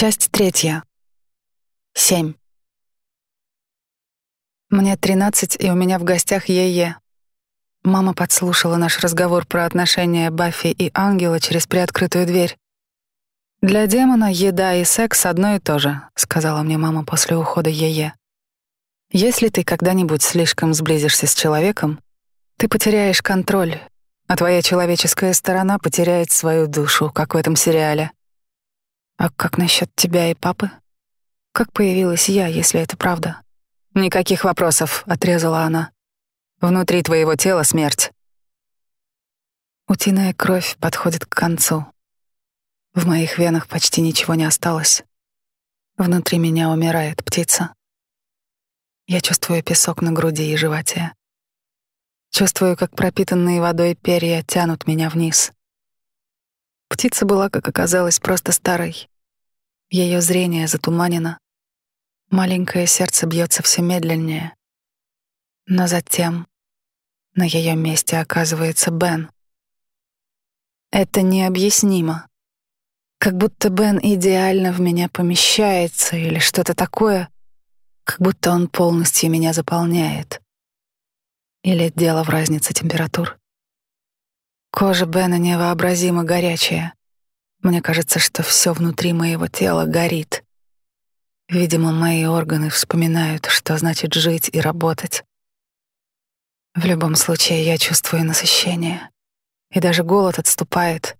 Часть третья. Семь. Мне тринадцать, и у меня в гостях Е.Е. Мама подслушала наш разговор про отношения Баффи и Ангела через приоткрытую дверь. «Для демона еда и секс одно и то же», — сказала мне мама после ухода Е.Е. «Если ты когда-нибудь слишком сблизишься с человеком, ты потеряешь контроль, а твоя человеческая сторона потеряет свою душу, как в этом сериале. А как насчет тебя и папы? Как появилась я, если это правда? Никаких вопросов, отрезала она. Внутри твоего тела смерть. Утиная кровь подходит к концу. В моих венах почти ничего не осталось. Внутри меня умирает птица. Я чувствую песок на груди и животе. Чувствую, как пропитанные водой перья тянут меня вниз. Птица была, как оказалось, просто старой. Ее зрение затуманено. Маленькое сердце бьется все медленнее. Но затем на ее месте оказывается Бен. Это необъяснимо. Как будто Бен идеально в меня помещается или что-то такое, как будто он полностью меня заполняет. Или дело в разнице температур. Кожа Бена невообразимо горячая. Мне кажется, что все внутри моего тела горит. Видимо, мои органы вспоминают, что значит жить и работать. В любом случае, я чувствую насыщение, и даже голод отступает.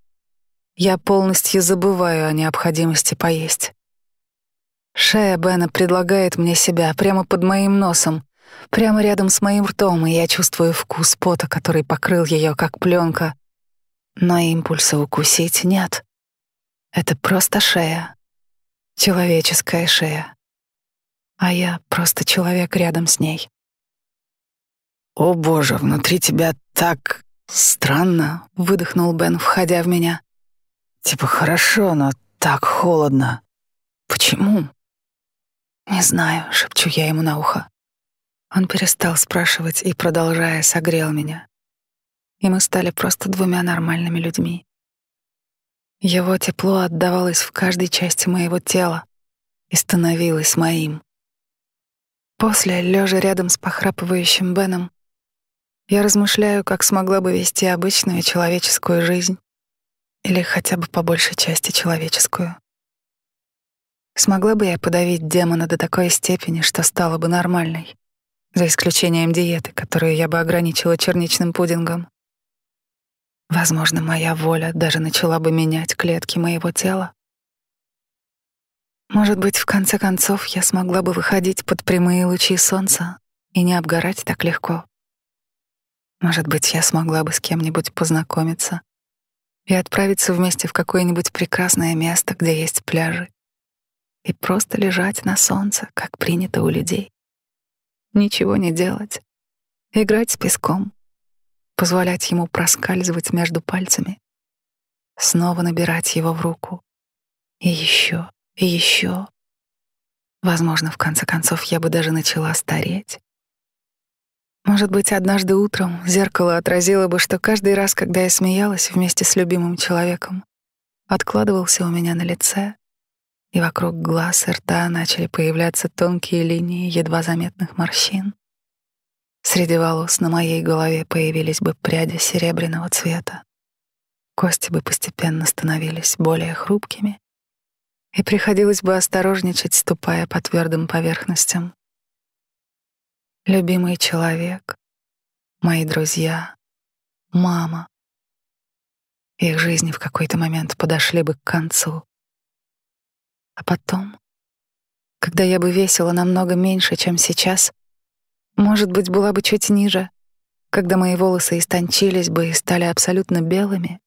Я полностью забываю о необходимости поесть. Шея Бена предлагает мне себя прямо под моим носом, прямо рядом с моим ртом, и я чувствую вкус пота, который покрыл ее как пленка. Но импульса укусить нет. Это просто шея. Человеческая шея. А я просто человек рядом с ней. «О боже, внутри тебя так странно», — выдохнул Бен, входя в меня. «Типа хорошо, но так холодно. Почему?» «Не знаю», — шепчу я ему на ухо. Он перестал спрашивать и, продолжая, согрел меня. И мы стали просто двумя нормальными людьми. Его тепло отдавалось в каждой части моего тела и становилось моим. После, лежа рядом с похрапывающим Беном, я размышляю, как смогла бы вести обычную человеческую жизнь или хотя бы по большей части человеческую. Смогла бы я подавить демона до такой степени, что стала бы нормальной, за исключением диеты, которую я бы ограничила черничным пудингом. Возможно, моя воля даже начала бы менять клетки моего тела. Может быть, в конце концов я смогла бы выходить под прямые лучи солнца и не обгорать так легко. Может быть, я смогла бы с кем-нибудь познакомиться и отправиться вместе в какое-нибудь прекрасное место, где есть пляжи, и просто лежать на солнце, как принято у людей. Ничего не делать, играть с песком, позволять ему проскальзывать между пальцами, снова набирать его в руку. И еще, и еще. Возможно, в конце концов, я бы даже начала стареть. Может быть, однажды утром зеркало отразило бы, что каждый раз, когда я смеялась вместе с любимым человеком, откладывался у меня на лице, и вокруг глаз и рта начали появляться тонкие линии едва заметных морщин. Среди волос на моей голове появились бы пряди серебряного цвета. Кости бы постепенно становились более хрупкими, и приходилось бы осторожничать, ступая по твердым поверхностям. Любимый человек, мои друзья, мама. Их жизни в какой-то момент подошли бы к концу. А потом, когда я бы весила намного меньше, чем сейчас, может быть, была бы чуть ниже, когда мои волосы истончились бы и стали абсолютно белыми,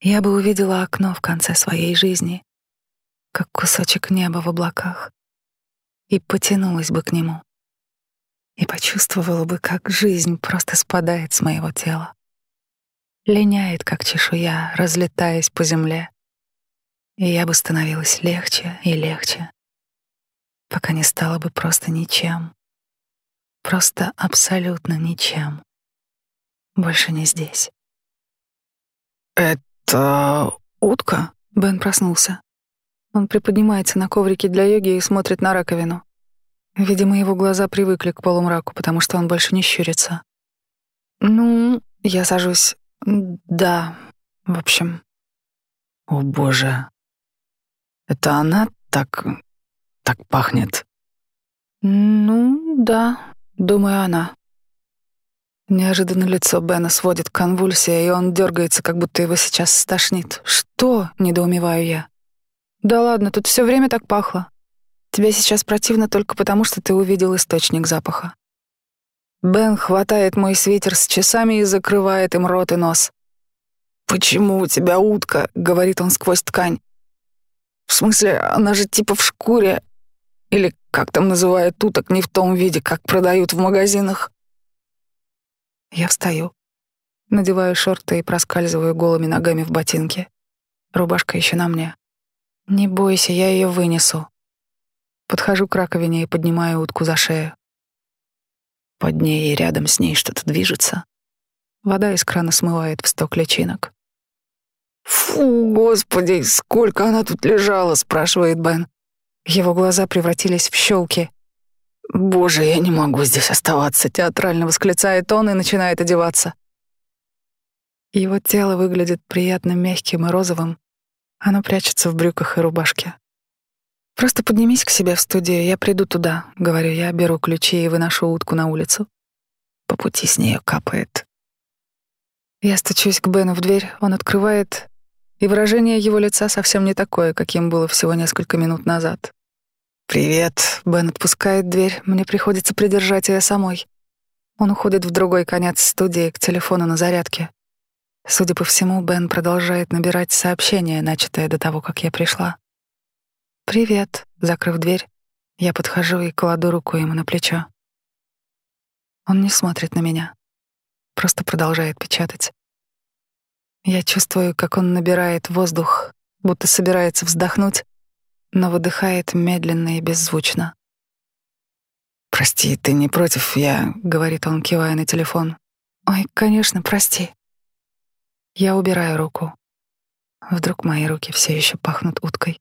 я бы увидела окно в конце своей жизни, как кусочек неба в облаках, и потянулась бы к нему, и почувствовала бы, как жизнь просто спадает с моего тела, линяет, как чешуя, разлетаясь по земле, и я бы становилась легче и легче, пока не стала бы просто ничем, Просто абсолютно ничем. Больше не здесь. «Это утка?» Бен проснулся. Он приподнимается на коврике для йоги и смотрит на раковину. Видимо, его глаза привыкли к полумраку, потому что он больше не щурится. Ну, я сажусь. Да, в общем. О, боже. Это она так... так пахнет? Ну, да, думаю, она. Неожиданно лицо Бена сводит конвульсия, и он дергается, как будто его сейчас стошнит. «Что?» — недоумеваю я. «Да ладно, тут все время так пахло. Тебе сейчас противно только потому, что ты увидел источник запаха». Бен хватает мой свитер с часами и закрывает им рот и нос. «Почему у тебя утка?» — говорит он сквозь ткань. «В смысле, она же типа в шкуре. Или как там называют уток не в том виде, как продают в магазинах». Я встаю, надеваю шорты и проскальзываю голыми ногами в ботинки. Рубашка еще на мне. Не бойся, я ее вынесу. Подхожу к раковине и поднимаю утку за шею. Под ней и рядом с ней что-то движется. Вода из крана смывает в сток личинок. «Фу, господи, сколько она тут лежала?» — спрашивает Бен. Его глаза превратились в щелки. «Боже, я не могу здесь оставаться», — театрально восклицает он и начинает одеваться. Его тело выглядит приятно мягким и розовым. Оно прячется в брюках и рубашке. «Просто поднимись к себе в студию, я приду туда», — говорю я, беру ключи и выношу утку на улицу. По пути с нее капает. Я стучусь к Бену в дверь, он открывает, и выражение его лица совсем не такое, каким было всего несколько минут назад. «Привет». Бен отпускает дверь. Мне приходится придержать ее самой. Он уходит в другой конец студии к телефону на зарядке. Судя по всему, Бен продолжает набирать сообщение, начатое до того, как я пришла. «Привет», — закрыв дверь, я подхожу и кладу руку ему на плечо. Он не смотрит на меня, просто продолжает печатать. Я чувствую, как он набирает воздух, будто собирается вздохнуть, но выдыхает медленно и беззвучно. «Прости, ты не против, я...» — говорит он, кивая на телефон. «Ой, конечно, прости». Я убираю руку. Вдруг мои руки все еще пахнут уткой.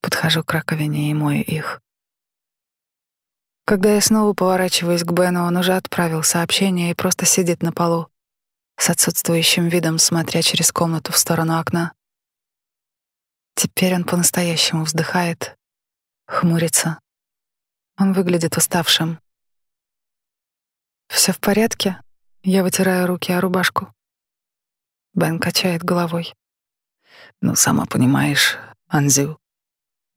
Подхожу к раковине и мою их. Когда я снова поворачиваюсь к Бену, он уже отправил сообщение и просто сидит на полу, с отсутствующим видом, смотря через комнату в сторону окна. Теперь он по-настоящему вздыхает, хмурится. Он выглядит уставшим. Все в порядке? Я вытираю руки о рубашку. Бен качает головой. Ну, сама понимаешь, Анзю.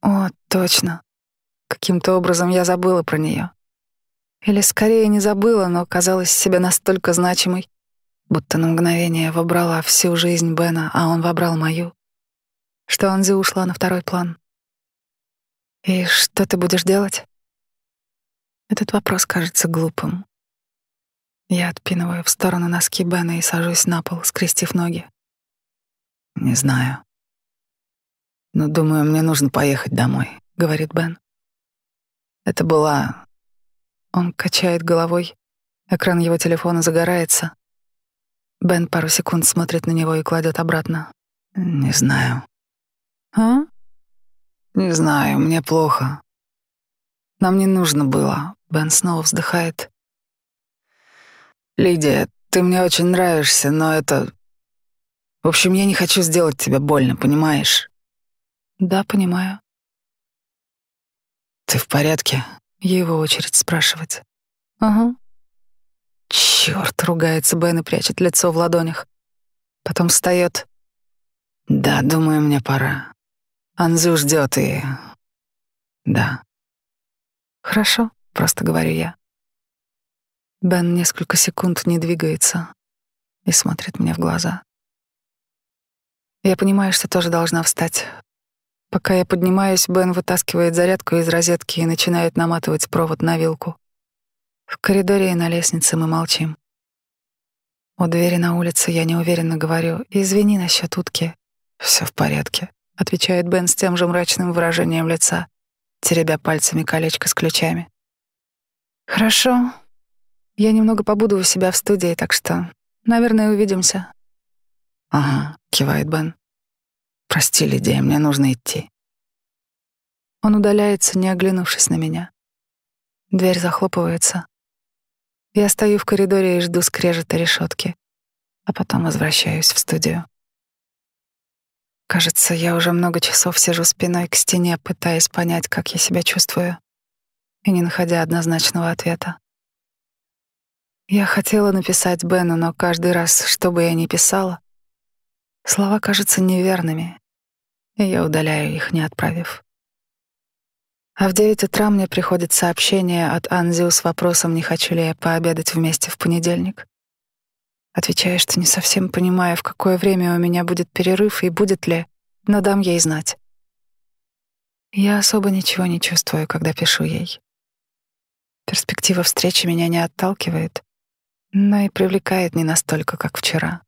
О, точно. Каким-то образом я забыла про нее. Или скорее не забыла, но казалась себе настолько значимой, будто на мгновение вобрала всю жизнь Бена, а он вобрал мою что Анзи ушла на второй план. И что ты будешь делать? Этот вопрос кажется глупым. Я отпинываю в сторону носки Бена и сажусь на пол, скрестив ноги. Не знаю. Но думаю, мне нужно поехать домой, говорит Бен. Это была... Он качает головой. Экран его телефона загорается. Бен пару секунд смотрит на него и кладет обратно. Не знаю. А? Не знаю, мне плохо. Нам не нужно было. Бен снова вздыхает. Лидия, ты мне очень нравишься, но это... В общем, я не хочу сделать тебе больно, понимаешь? Да, понимаю. Ты в порядке? Его очередь спрашивать. Ага. Черт, ругается Бен и прячет лицо в ладонях. Потом встает. Да, думаю, мне пора. Анзу ждет и... Да. Хорошо, просто говорю я. Бен несколько секунд не двигается и смотрит мне в глаза. Я понимаю, что тоже должна встать. Пока я поднимаюсь, Бен вытаскивает зарядку из розетки и начинает наматывать провод на вилку. В коридоре и на лестнице мы молчим. У двери на улице я неуверенно говорю «Извини насчет утки, все в порядке» отвечает Бен с тем же мрачным выражением лица, теребя пальцами колечко с ключами. Хорошо. Я немного побуду у себя в студии, так что, наверное, увидимся. Ага, кивает Бен. Прости, Лидия, мне нужно идти. Он удаляется, не оглянувшись на меня. Дверь захлопывается. Я стою в коридоре и жду скрежета решетки, а потом возвращаюсь в студию. Кажется, я уже много часов сижу спиной к стене, пытаясь понять, как я себя чувствую, и не находя однозначного ответа. Я хотела написать Бену, но каждый раз, что бы я ни писала, слова кажутся неверными, и я удаляю их, не отправив. А в девять утра мне приходит сообщение от Анзиу с вопросом, не хочу ли я пообедать вместе в понедельник. Отвечаю, что не совсем понимаю, в какое время у меня будет перерыв и будет ли, но дам ей знать. Я особо ничего не чувствую, когда пишу ей. Перспектива встречи меня не отталкивает, но и привлекает не настолько, как вчера.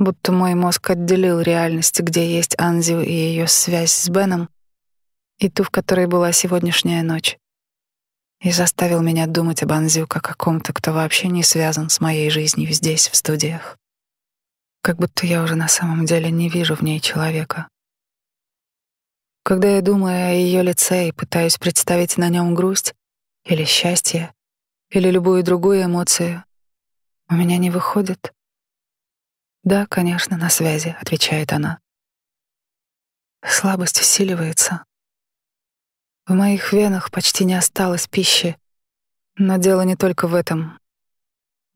Будто мой мозг отделил реальность, где есть Анзиу и ее связь с Беном, и ту, в которой была сегодняшняя ночь, и заставил меня думать об Анзю как о ком-то, кто вообще не связан с моей жизнью здесь, в студиях. Как будто я уже на самом деле не вижу в ней человека. Когда я думаю о ее лице и пытаюсь представить на нем грусть или счастье или любую другую эмоцию, у меня не выходит. «Да, конечно, на связи», — отвечает она. Слабость усиливается. В моих венах почти не осталось пищи. Но дело не только в этом.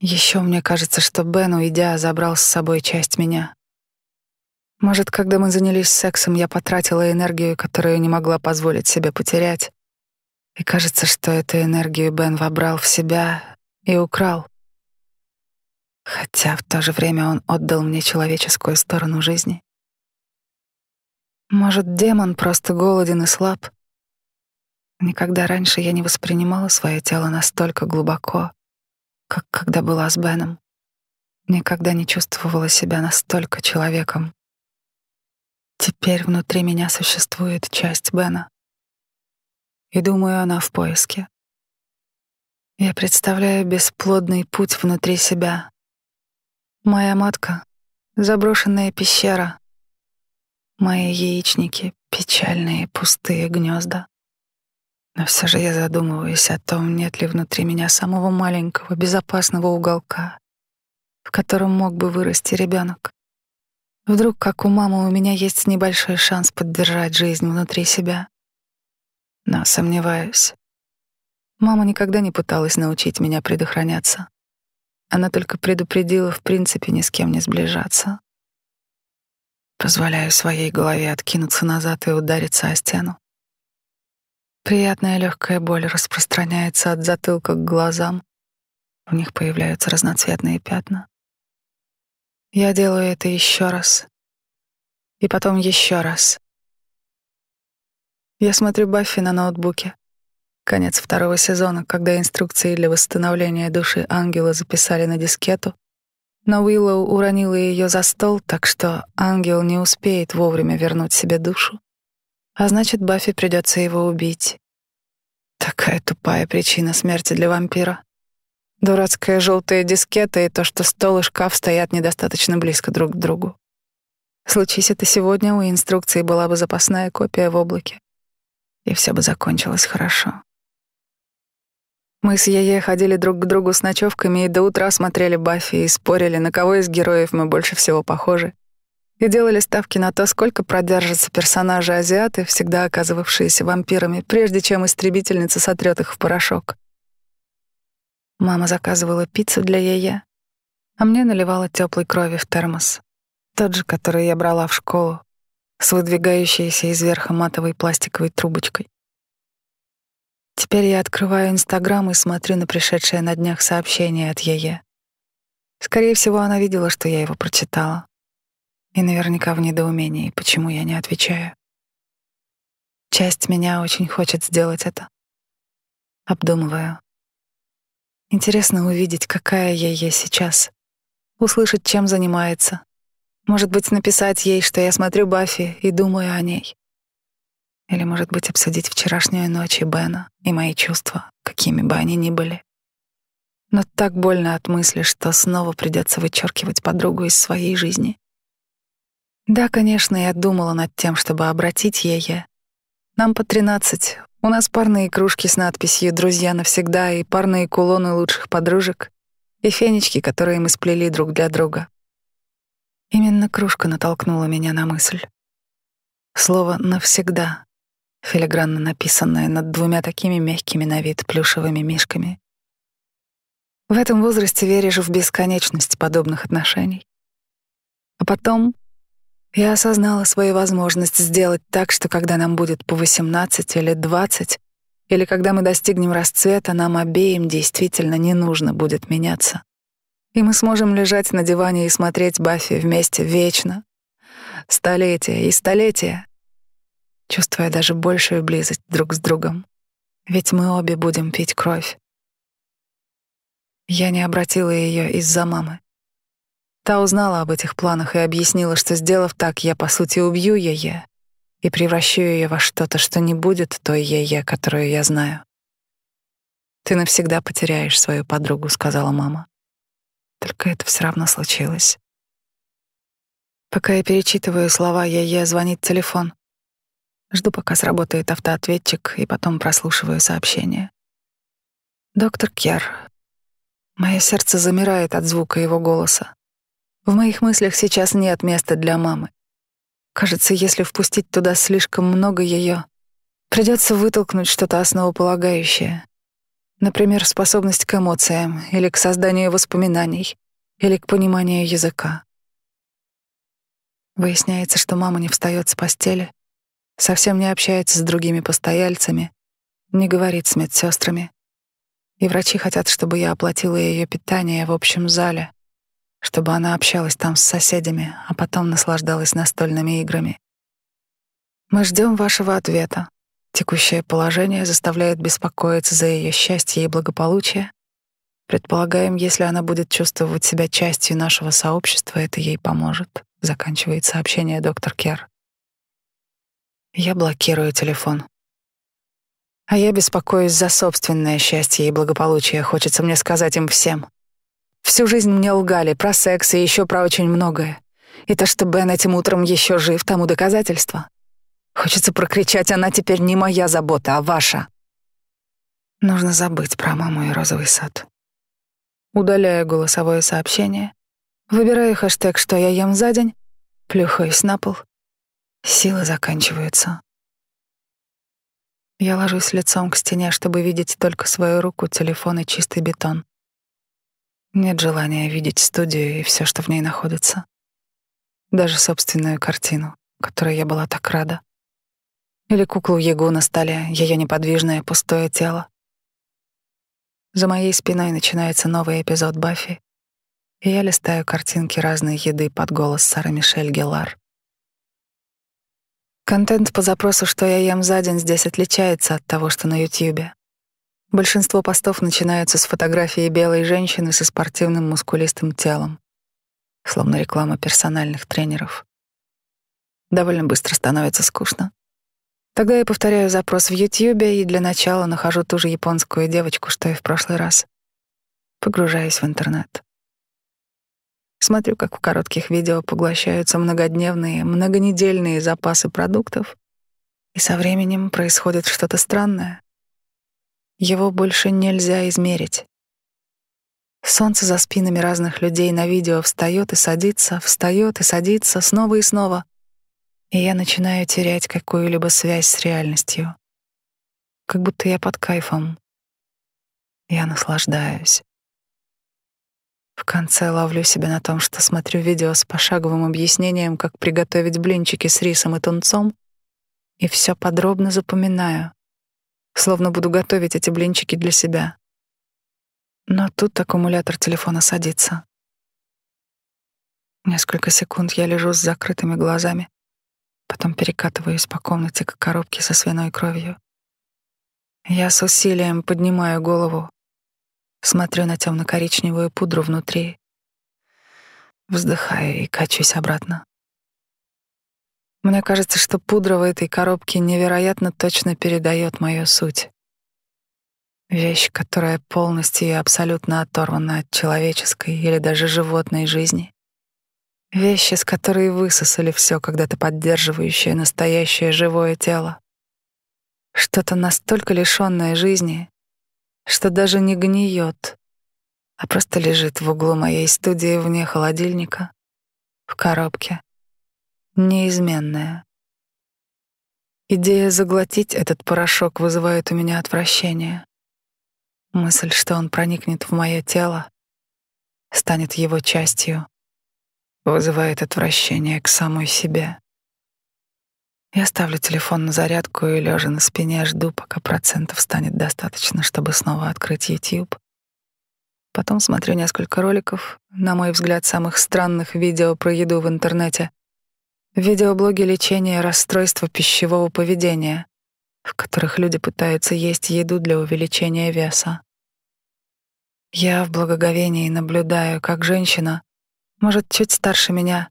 Еще мне кажется, что Бен, уйдя, забрал с собой часть меня. Может, когда мы занялись сексом, я потратила энергию, которую не могла позволить себе потерять. И кажется, что эту энергию Бен вобрал в себя и украл. Хотя в то же время он отдал мне человеческую сторону жизни. Может, демон просто голоден и слаб, Никогда раньше я не воспринимала свое тело настолько глубоко, как когда была с Беном. Никогда не чувствовала себя настолько человеком. Теперь внутри меня существует часть Бена. И думаю, она в поиске. Я представляю бесплодный путь внутри себя. Моя матка — заброшенная пещера. Мои яичники — печальные пустые гнезда. Но все же я задумываюсь о том, нет ли внутри меня самого маленького, безопасного уголка, в котором мог бы вырасти ребенок. Вдруг, как у мамы, у меня есть небольшой шанс поддержать жизнь внутри себя. Но сомневаюсь. Мама никогда не пыталась научить меня предохраняться. Она только предупредила в принципе ни с кем не сближаться. Позволяю своей голове откинуться назад и удариться о стену. Приятная легкая боль распространяется от затылка к глазам. В них появляются разноцветные пятна. Я делаю это еще раз. И потом еще раз. Я смотрю Баффи на ноутбуке. Конец второго сезона, когда инструкции для восстановления души ангела записали на дискету, но Уиллоу уронила ее за стол, так что ангел не успеет вовремя вернуть себе душу. А значит, Баффи придется его убить. Такая тупая причина смерти для вампира. Дурацкая желтая дискета и то, что стол и шкаф стоят недостаточно близко друг к другу. Случись это сегодня, у инструкции была бы запасная копия в облаке. И все бы закончилось хорошо. Мы с Ее ходили друг к другу с ночевками и до утра смотрели Баффи и спорили, на кого из героев мы больше всего похожи и делали ставки на то, сколько продержатся персонажи-азиаты, всегда оказывавшиеся вампирами, прежде чем истребительница сотрет их в порошок. Мама заказывала пиццу для Ея, а мне наливала теплой крови в термос, тот же, который я брала в школу, с выдвигающейся из верха матовой пластиковой трубочкой. Теперь я открываю Инстаграм и смотрю на пришедшее на днях сообщение от Ее. Скорее всего, она видела, что я его прочитала и наверняка в недоумении, почему я не отвечаю. Часть меня очень хочет сделать это. Обдумываю. Интересно увидеть, какая я есть сейчас. Услышать, чем занимается. Может быть, написать ей, что я смотрю Баффи и думаю о ней. Или, может быть, обсудить вчерашнюю ночь и Бена и мои чувства, какими бы они ни были. Но так больно от мысли, что снова придется вычеркивать подругу из своей жизни. Да, конечно, я думала над тем, чтобы обратить ее, Нам по тринадцать. У нас парные кружки с надписью «Друзья навсегда» и парные кулоны лучших подружек, и фенечки, которые мы сплели друг для друга. Именно кружка натолкнула меня на мысль. Слово «навсегда», филигранно написанное над двумя такими мягкими на вид плюшевыми мишками. В этом возрасте веришь в бесконечность подобных отношений. А потом я осознала свою возможность сделать так, что когда нам будет по 18 или 20, или когда мы достигнем расцвета, нам обеим действительно не нужно будет меняться. И мы сможем лежать на диване и смотреть Баффи вместе вечно. Столетия и столетия. Чувствуя даже большую близость друг с другом. Ведь мы обе будем пить кровь. Я не обратила ее из-за мамы. Та узнала об этих планах и объяснила, что, сделав так, я, по сути, убью ее и превращу ее во что-то, что не будет той ее, которую я знаю. «Ты навсегда потеряешь свою подругу», — сказала мама. Только это все равно случилось. Пока я перечитываю слова Е.Е, звонит телефон. Жду, пока сработает автоответчик, и потом прослушиваю сообщение. «Доктор Кер, Мое сердце замирает от звука его голоса. В моих мыслях сейчас нет места для мамы. Кажется, если впустить туда слишком много ее, придется вытолкнуть что-то основополагающее. Например, способность к эмоциям или к созданию воспоминаний или к пониманию языка. Выясняется, что мама не встает с постели, совсем не общается с другими постояльцами, не говорит с медсестрами, и врачи хотят, чтобы я оплатила ее питание в общем зале, чтобы она общалась там с соседями, а потом наслаждалась настольными играми. Мы ждем вашего ответа. Текущее положение заставляет беспокоиться за ее счастье и благополучие. Предполагаем, если она будет чувствовать себя частью нашего сообщества, это ей поможет. Заканчивает сообщение доктор Кер. Я блокирую телефон. А я беспокоюсь за собственное счастье и благополучие, хочется мне сказать им всем. Всю жизнь мне лгали про секс и еще про очень многое. И то, что Бен этим утром еще жив, тому доказательство. Хочется прокричать, она теперь не моя забота, а ваша. Нужно забыть про маму и розовый сад. Удаляю голосовое сообщение, выбираю хэштег «Что я ем за день», плюхаюсь на пол. Силы заканчиваются. Я ложусь лицом к стене, чтобы видеть только свою руку, телефон и чистый бетон. Нет желания видеть студию и все, что в ней находится. Даже собственную картину, которой я была так рада. Или куклу Егу на столе, ее неподвижное пустое тело. За моей спиной начинается новый эпизод Баффи, и я листаю картинки разной еды под голос Сары Мишель Геллар. Контент по запросу «Что я ем за день» здесь отличается от того, что на Ютьюбе. Большинство постов начинаются с фотографии белой женщины со спортивным мускулистым телом, словно реклама персональных тренеров. Довольно быстро становится скучно. Тогда я повторяю запрос в Ютьюбе и для начала нахожу ту же японскую девочку, что и в прошлый раз. Погружаюсь в интернет. Смотрю, как в коротких видео поглощаются многодневные, многонедельные запасы продуктов, и со временем происходит что-то странное. Его больше нельзя измерить. Солнце за спинами разных людей на видео встает и садится, встает и садится снова и снова, и я начинаю терять какую-либо связь с реальностью. Как будто я под кайфом. Я наслаждаюсь. В конце ловлю себя на том, что смотрю видео с пошаговым объяснением, как приготовить блинчики с рисом и тунцом, и все подробно запоминаю, словно буду готовить эти блинчики для себя. Но тут аккумулятор телефона садится. Несколько секунд я лежу с закрытыми глазами, потом перекатываюсь по комнате к коробке со свиной кровью. Я с усилием поднимаю голову, Смотрю на темно-коричневую пудру внутри. Вздыхаю и качусь обратно. Мне кажется, что пудра в этой коробке невероятно точно передает мою суть. Вещь, которая полностью и абсолютно оторвана от человеческой или даже животной жизни. Вещь, из которой высосали все когда-то поддерживающее настоящее живое тело. Что-то настолько лишённое жизни, что даже не гниет, а просто лежит в углу моей студии вне холодильника, в коробке, неизменная. Идея заглотить этот порошок вызывает у меня отвращение. Мысль, что он проникнет в мое тело, станет его частью, вызывает отвращение к самой себе. Я ставлю телефон на зарядку и, лежа на спине, жду, пока процентов станет достаточно, чтобы снова открыть YouTube. Потом смотрю несколько роликов, на мой взгляд, самых странных видео про еду в интернете. Видеоблоги лечения расстройства пищевого поведения, в которых люди пытаются есть еду для увеличения веса. Я в благоговении наблюдаю, как женщина, может, чуть старше меня,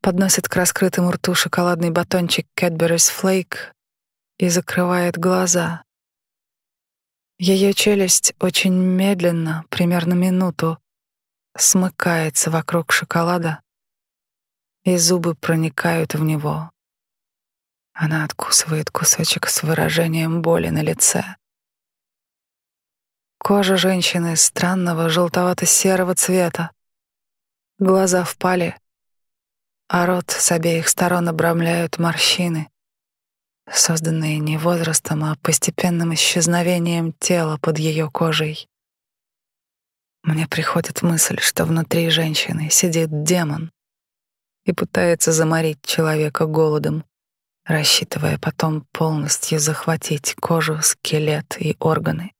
подносит к раскрытому рту шоколадный батончик Cadbury's Flake и закрывает глаза. Ее челюсть очень медленно, примерно минуту, смыкается вокруг шоколада, и зубы проникают в него. Она откусывает кусочек с выражением боли на лице. Кожа женщины странного желтовато-серого цвета. Глаза впали, а рот с обеих сторон обрамляют морщины, созданные не возрастом, а постепенным исчезновением тела под ее кожей. Мне приходит мысль, что внутри женщины сидит демон и пытается заморить человека голодом, рассчитывая потом полностью захватить кожу, скелет и органы.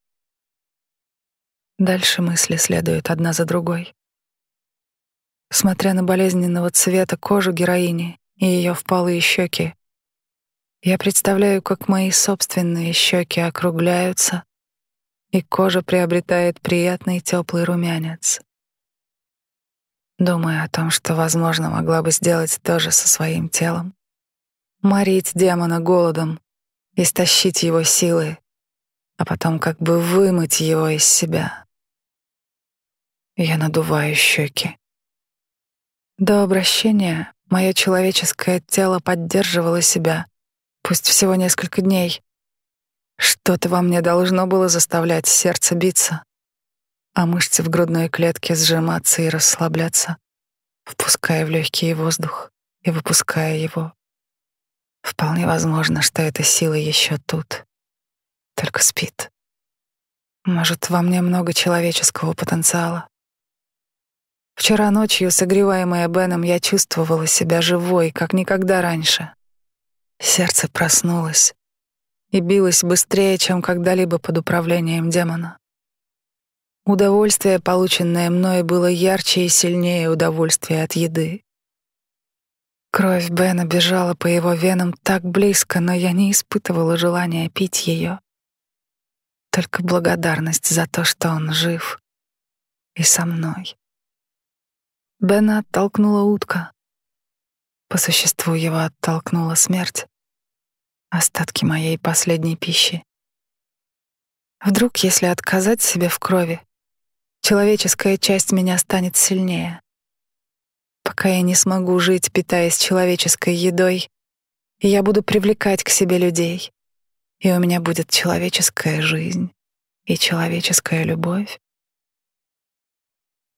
Дальше мысли следуют одна за другой. Смотря на болезненного цвета кожу героини и ее впалые щеки, я представляю, как мои собственные щеки округляются, и кожа приобретает приятный теплый румянец. Думаю о том, что, возможно, могла бы сделать то же со своим телом. Морить демона голодом, истощить его силы, а потом как бы вымыть его из себя. Я надуваю щеки. До обращения мое человеческое тело поддерживало себя, пусть всего несколько дней. Что-то во мне должно было заставлять сердце биться, а мышцы в грудной клетке сжиматься и расслабляться, впуская в легкий воздух и выпуская его. Вполне возможно, что эта сила еще тут, только спит. Может, во мне много человеческого потенциала. Вчера ночью, согреваемая Беном, я чувствовала себя живой, как никогда раньше. Сердце проснулось и билось быстрее, чем когда-либо под управлением демона. Удовольствие, полученное мной, было ярче и сильнее удовольствия от еды. Кровь Бена бежала по его венам так близко, но я не испытывала желания пить ее. Только благодарность за то, что он жив и со мной. Бена оттолкнула утка. По существу его оттолкнула смерть. Остатки моей последней пищи. Вдруг, если отказать себе в крови, человеческая часть меня станет сильнее. Пока я не смогу жить, питаясь человеческой едой, я буду привлекать к себе людей, и у меня будет человеческая жизнь и человеческая любовь.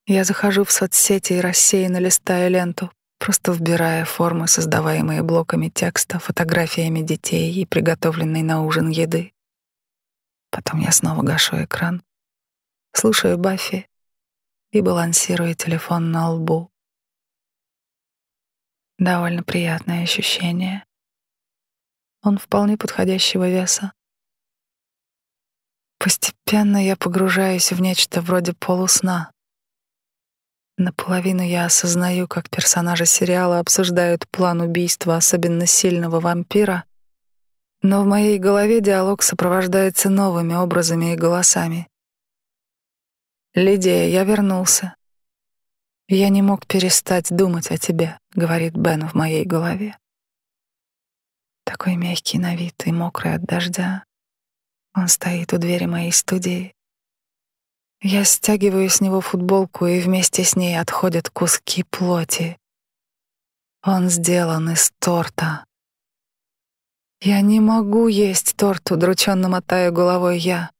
Я захожу в соцсети и рассеянно листаю ленту, просто вбирая формы, создаваемые блоками текста, фотографиями детей и приготовленной на ужин еды. Потом я снова гашу экран, слушаю Баффи и балансирую телефон на лбу. Довольно приятное ощущение. Он вполне подходящего веса. Постепенно я погружаюсь в нечто вроде полусна. Наполовину я осознаю, как персонажи сериала обсуждают план убийства особенно сильного вампира, но в моей голове диалог сопровождается новыми образами и голосами. «Лидия, я вернулся. Я не мог перестать думать о тебе», — говорит Бен в моей голове. Такой мягкий на вид и мокрый от дождя. Он стоит у двери моей студии. Я стягиваю с него футболку, и вместе с ней отходят куски плоти. Он сделан из торта. Я не могу есть торт, удрученно мотаю головой я.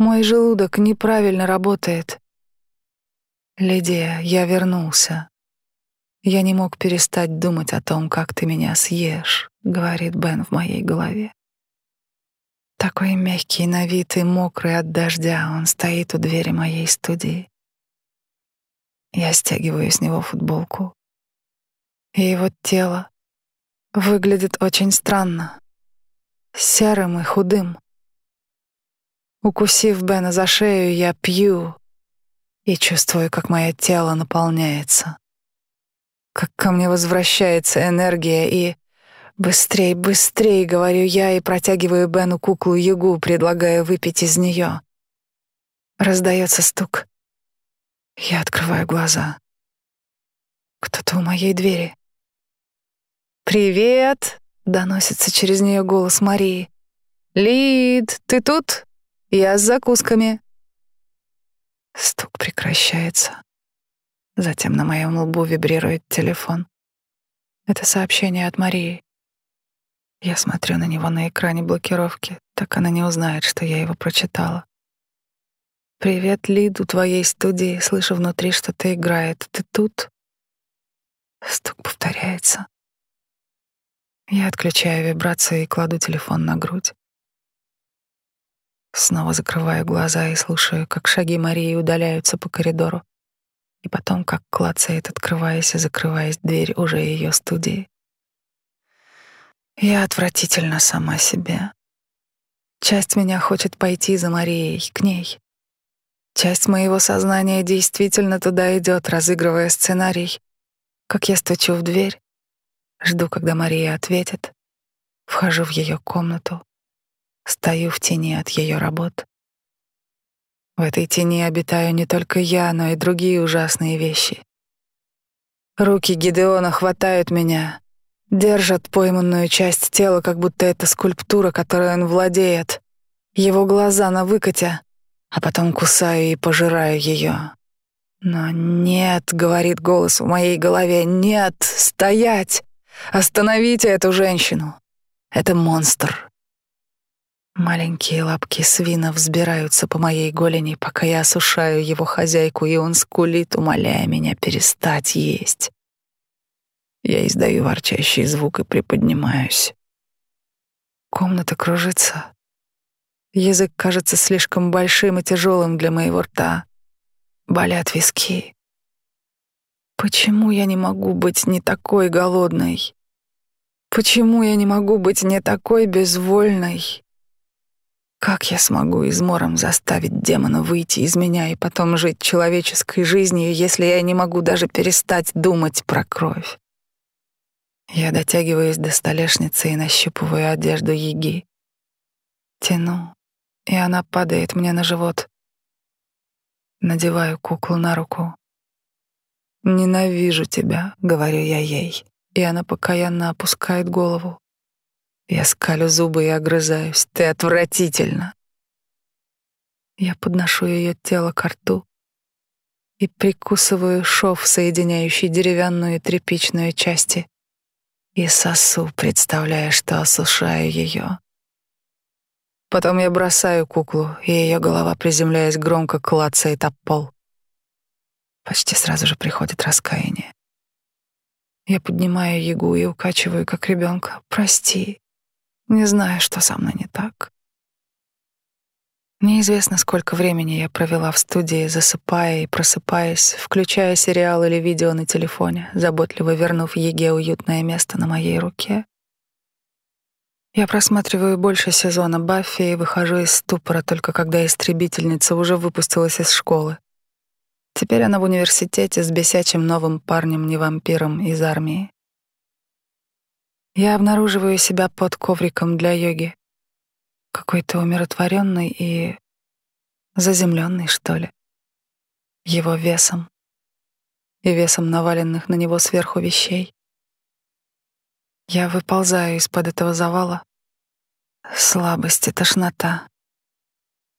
Мой желудок неправильно работает. Лидия, я вернулся. Я не мог перестать думать о том, как ты меня съешь, говорит Бен в моей голове. Такой мягкий на вид и мокрый от дождя, он стоит у двери моей студии. Я стягиваю с него футболку. И его тело выглядит очень странно, серым и худым. Укусив Бена за шею, я пью и чувствую, как мое тело наполняется, как ко мне возвращается энергия и «Быстрей, быстрей!» — говорю я и протягиваю Бену куклу-ягу, предлагая выпить из нее. Раздается стук. Я открываю глаза. Кто-то у моей двери. «Привет!» — доносится через нее голос Марии. «Лид, ты тут? Я с закусками». Стук прекращается. Затем на моем лбу вибрирует телефон. Это сообщение от Марии. Я смотрю на него на экране блокировки, так она не узнает, что я его прочитала. «Привет, Лид, у твоей студии. Слышу внутри, что-то играет. Ты тут?» Стук повторяется. Я отключаю вибрацию и кладу телефон на грудь. Снова закрываю глаза и слушаю, как шаги Марии удаляются по коридору, и потом, как клацает, открываясь и закрываясь дверь уже ее студии. Я отвратительно сама себе. Часть меня хочет пойти за Марией, к ней. Часть моего сознания действительно туда идет, разыгрывая сценарий, как я стучу в дверь, жду, когда Мария ответит, вхожу в ее комнату, Стою в тени от ее работ. В этой тени обитаю не только я, но и другие ужасные вещи. Руки Гидеона хватают меня, держат пойманную часть тела, как будто это скульптура, которой он владеет. Его глаза на выкате, а потом кусаю и пожираю ее. Но нет, говорит голос в моей голове, нет, стоять! Остановите эту женщину! Это монстр. Маленькие лапки свина взбираются по моей голени, пока я осушаю его хозяйку, и он скулит, умоляя меня перестать есть. Я издаю ворчащий звук и приподнимаюсь. Комната кружится. Язык кажется слишком большим и тяжелым для моего рта. Болят виски. Почему я не могу быть не такой голодной? Почему я не могу быть не такой безвольной? Как я смогу измором заставить демона выйти из меня и потом жить человеческой жизнью, если я не могу даже перестать думать про кровь? Я дотягиваюсь до столешницы и нащупываю одежду Еги. Тяну, и она падает мне на живот. Надеваю куклу на руку. «Ненавижу тебя», — говорю я ей, и она покаянно опускает голову. Я скалю зубы и огрызаюсь. Ты отвратительно. Я подношу ее тело к рту и прикусываю шов, соединяющий деревянную и тряпичную части, и сосу, представляя, что осушаю ее. Потом я бросаю куклу, и ее голова, приземляясь громко, клацает об пол. Почти сразу же приходит раскаяние. Я поднимаю Ягу и укачиваю, как ребенка. «Прости, не знаю, что со мной не так. Неизвестно, сколько времени я провела в студии, засыпая и просыпаясь, включая сериал или видео на телефоне, заботливо вернув Еге уютное место на моей руке. Я просматриваю больше сезона Баффи и выхожу из ступора только когда истребительница уже выпустилась из школы. Теперь она в университете с бесячим новым парнем-не-вампиром из армии. Я обнаруживаю себя под ковриком для йоги. Какой-то умиротворенный и заземленный, что ли. Его весом и весом наваленных на него сверху вещей. Я выползаю из-под этого завала. Слабость и тошнота.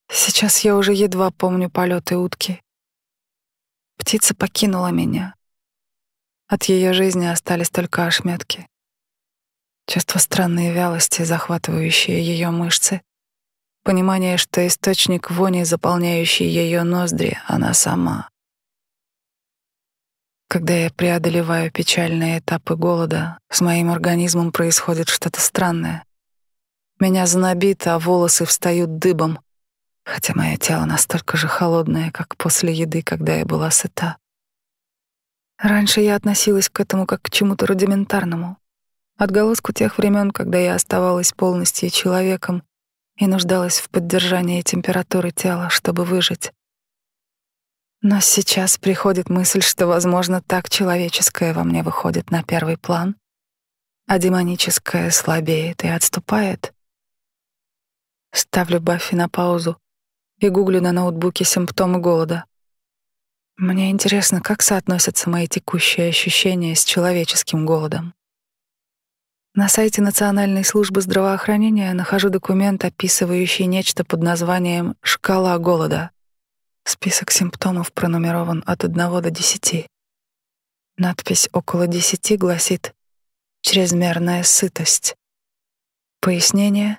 Сейчас я уже едва помню полеты утки. Птица покинула меня. От ее жизни остались только ошметки. Чувство странной вялости, захватывающее ее мышцы. Понимание, что источник вони, заполняющий ее ноздри, она сама. Когда я преодолеваю печальные этапы голода, с моим организмом происходит что-то странное. Меня знобит, а волосы встают дыбом, хотя мое тело настолько же холодное, как после еды, когда я была сыта. Раньше я относилась к этому как к чему-то рудиментарному, отголоску тех времен, когда я оставалась полностью человеком и нуждалась в поддержании температуры тела, чтобы выжить. Но сейчас приходит мысль, что, возможно, так человеческое во мне выходит на первый план, а демоническое слабеет и отступает. Ставлю Баффи на паузу и гуглю на ноутбуке симптомы голода. Мне интересно, как соотносятся мои текущие ощущения с человеческим голодом. На сайте Национальной службы здравоохранения нахожу документ, описывающий нечто под названием «Шкала голода». Список симптомов пронумерован от 1 до 10. Надпись около 10 гласит «Чрезмерная сытость». Пояснение.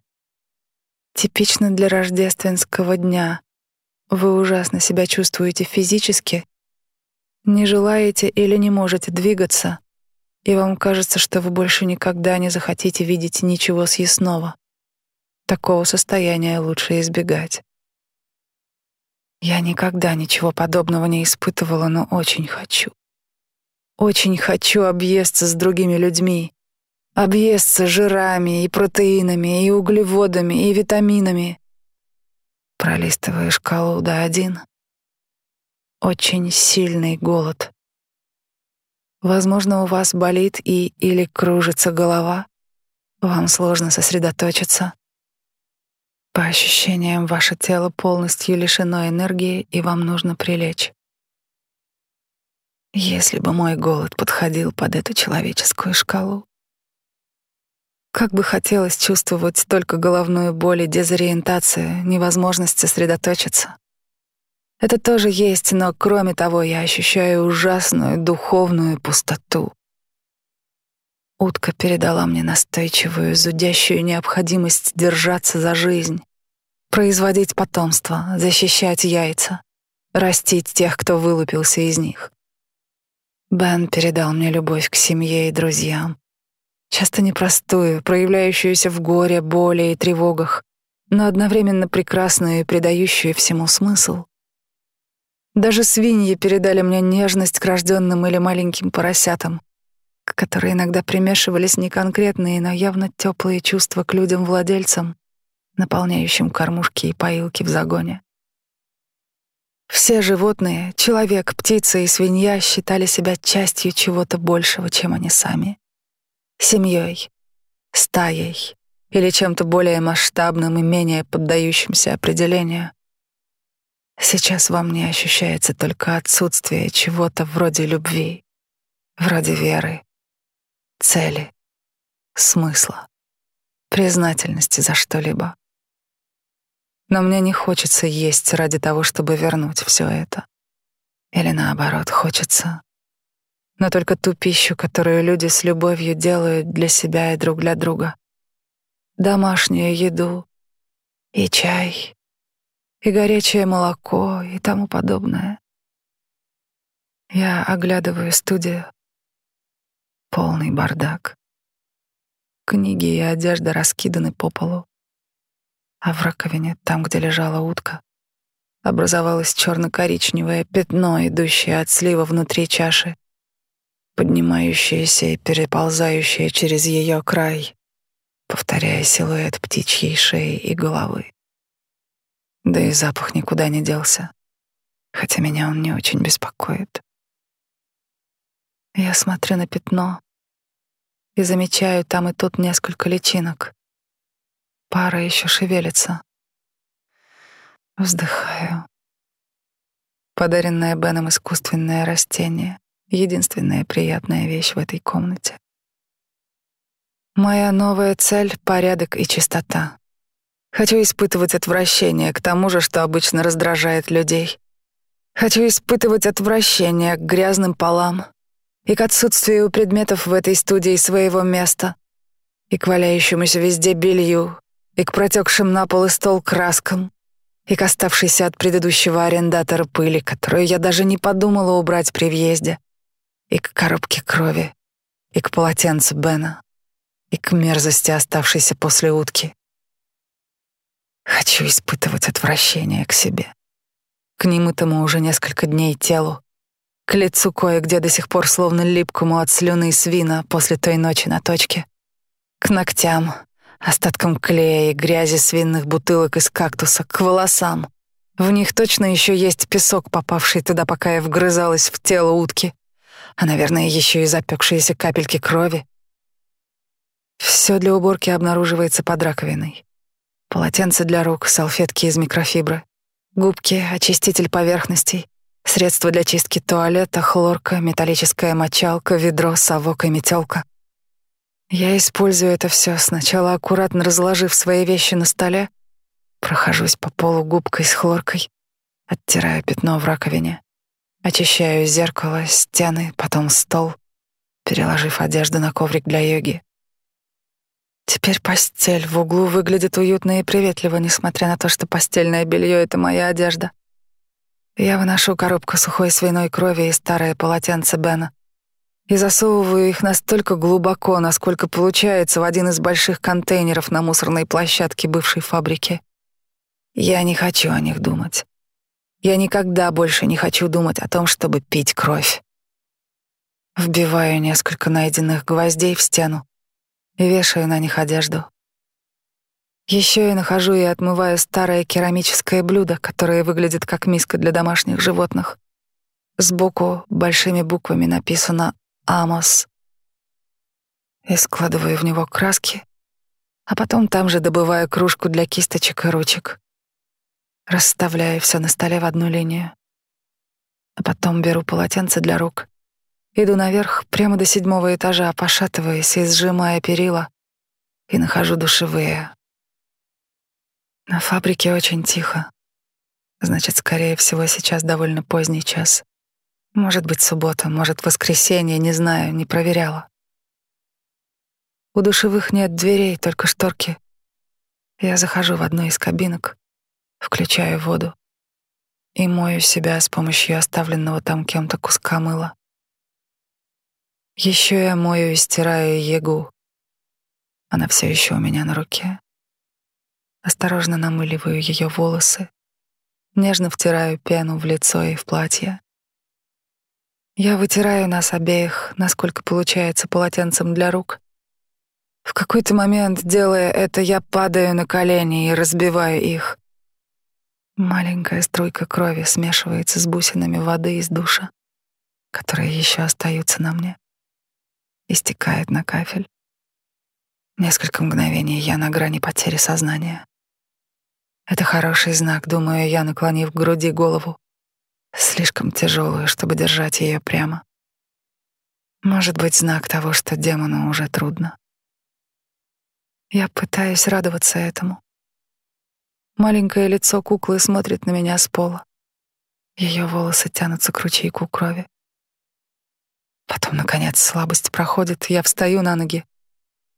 Типично для рождественского дня. Вы ужасно себя чувствуете физически, не желаете или не можете двигаться, и вам кажется, что вы больше никогда не захотите видеть ничего съестного. Такого состояния лучше избегать. Я никогда ничего подобного не испытывала, но очень хочу. Очень хочу объесться с другими людьми, объесться жирами и протеинами, и углеводами, и витаминами. Пролистывая шкалу до один. Очень сильный голод. Возможно, у вас болит и или кружится голова. Вам сложно сосредоточиться. По ощущениям, ваше тело полностью лишено энергии, и вам нужно прилечь. Если бы мой голод подходил под эту человеческую шкалу, как бы хотелось чувствовать только головную боль и дезориентацию, невозможность сосредоточиться. Это тоже есть, но кроме того я ощущаю ужасную духовную пустоту. Утка передала мне настойчивую, зудящую необходимость держаться за жизнь, производить потомство, защищать яйца, растить тех, кто вылупился из них. Бен передал мне любовь к семье и друзьям, часто непростую, проявляющуюся в горе, боли и тревогах, но одновременно прекрасную и придающую всему смысл. Даже свиньи передали мне нежность к рожденным или маленьким поросятам, к которой иногда примешивались не конкретные, но явно теплые чувства к людям-владельцам, наполняющим кормушки и поилки в загоне. Все животные, человек, птица и свинья считали себя частью чего-то большего, чем они сами. Семьей, стаей или чем-то более масштабным и менее поддающимся определению. Сейчас во мне ощущается только отсутствие чего-то вроде любви, вроде веры, цели, смысла, признательности за что-либо. Но мне не хочется есть ради того, чтобы вернуть все это. Или наоборот, хочется. Но только ту пищу, которую люди с любовью делают для себя и друг для друга. Домашнюю еду и чай, и горячее молоко и тому подобное. Я оглядываю студию. Полный бардак. Книги и одежда раскиданы по полу. А в раковине, там, где лежала утка, образовалось черно-коричневое пятно, идущее от слива внутри чаши, поднимающееся и переползающее через ее край, повторяя силуэт птичьей шеи и головы. Да и запах никуда не делся, хотя меня он не очень беспокоит. Я смотрю на пятно и замечаю там и тут несколько личинок. Пара еще шевелится. Вздыхаю. Подаренное Беном искусственное растение — единственная приятная вещь в этой комнате. Моя новая цель — порядок и чистота. Хочу испытывать отвращение к тому же, что обычно раздражает людей. Хочу испытывать отвращение к грязным полам и к отсутствию предметов в этой студии своего места. и к валяющемуся везде белью, и к протекшим на пол и стол краскам, и к оставшейся от предыдущего арендатора пыли, которую я даже не подумала убрать при въезде, и к коробке крови, и к полотенцу Бена, и к мерзости, оставшейся после утки. Хочу испытывать отвращение к себе, к немытому уже несколько дней телу, к лицу кое-где до сих пор словно липкому от слюны свина после той ночи на точке, к ногтям, остаткам клея и грязи свинных бутылок из кактуса, к волосам. В них точно еще есть песок, попавший туда, пока я вгрызалась в тело утки, а, наверное, еще и запекшиеся капельки крови. Все для уборки обнаруживается под раковиной. Полотенце для рук, салфетки из микрофибры, губки, очиститель поверхностей, средства для чистки туалета, хлорка, металлическая мочалка, ведро, совок и метелка. Я использую это все, сначала аккуратно разложив свои вещи на столе, прохожусь по полу губкой с хлоркой, оттираю пятно в раковине, очищаю зеркало, стены, потом стол, переложив одежду на коврик для йоги. Теперь постель в углу выглядит уютно и приветливо, несмотря на то, что постельное белье — это моя одежда. Я выношу коробку сухой свиной крови и старое полотенце Бена и засовываю их настолько глубоко, насколько получается в один из больших контейнеров на мусорной площадке бывшей фабрики. Я не хочу о них думать. Я никогда больше не хочу думать о том, чтобы пить кровь. Вбиваю несколько найденных гвоздей в стену вешаю на них одежду. Еще я нахожу и отмываю старое керамическое блюдо, которое выглядит как миска для домашних животных. Сбоку большими буквами написано «Амос». И складываю в него краски, а потом там же добываю кружку для кисточек и ручек. Расставляю все на столе в одну линию. А потом беру полотенце для рук Иду наверх, прямо до седьмого этажа, пошатываясь и сжимая перила, и нахожу душевые. На фабрике очень тихо. Значит, скорее всего, сейчас довольно поздний час. Может быть, суббота, может, воскресенье, не знаю, не проверяла. У душевых нет дверей, только шторки. Я захожу в одну из кабинок, включаю воду и мою себя с помощью оставленного там кем-то куска мыла. Еще я мою и стираю егу. Она все еще у меня на руке. Осторожно намыливаю ее волосы, нежно втираю пену в лицо и в платье. Я вытираю нас обеих, насколько получается, полотенцем для рук. В какой-то момент, делая это, я падаю на колени и разбиваю их. Маленькая струйка крови смешивается с бусинами воды из душа, которые еще остаются на мне и стекает на кафель. Несколько мгновений я на грани потери сознания. Это хороший знак, думаю я, наклонив к груди голову, слишком тяжелую, чтобы держать ее прямо. Может быть, знак того, что демону уже трудно. Я пытаюсь радоваться этому. Маленькое лицо куклы смотрит на меня с пола. Ее волосы тянутся к ручейку крови. Потом, наконец, слабость проходит, я встаю на ноги,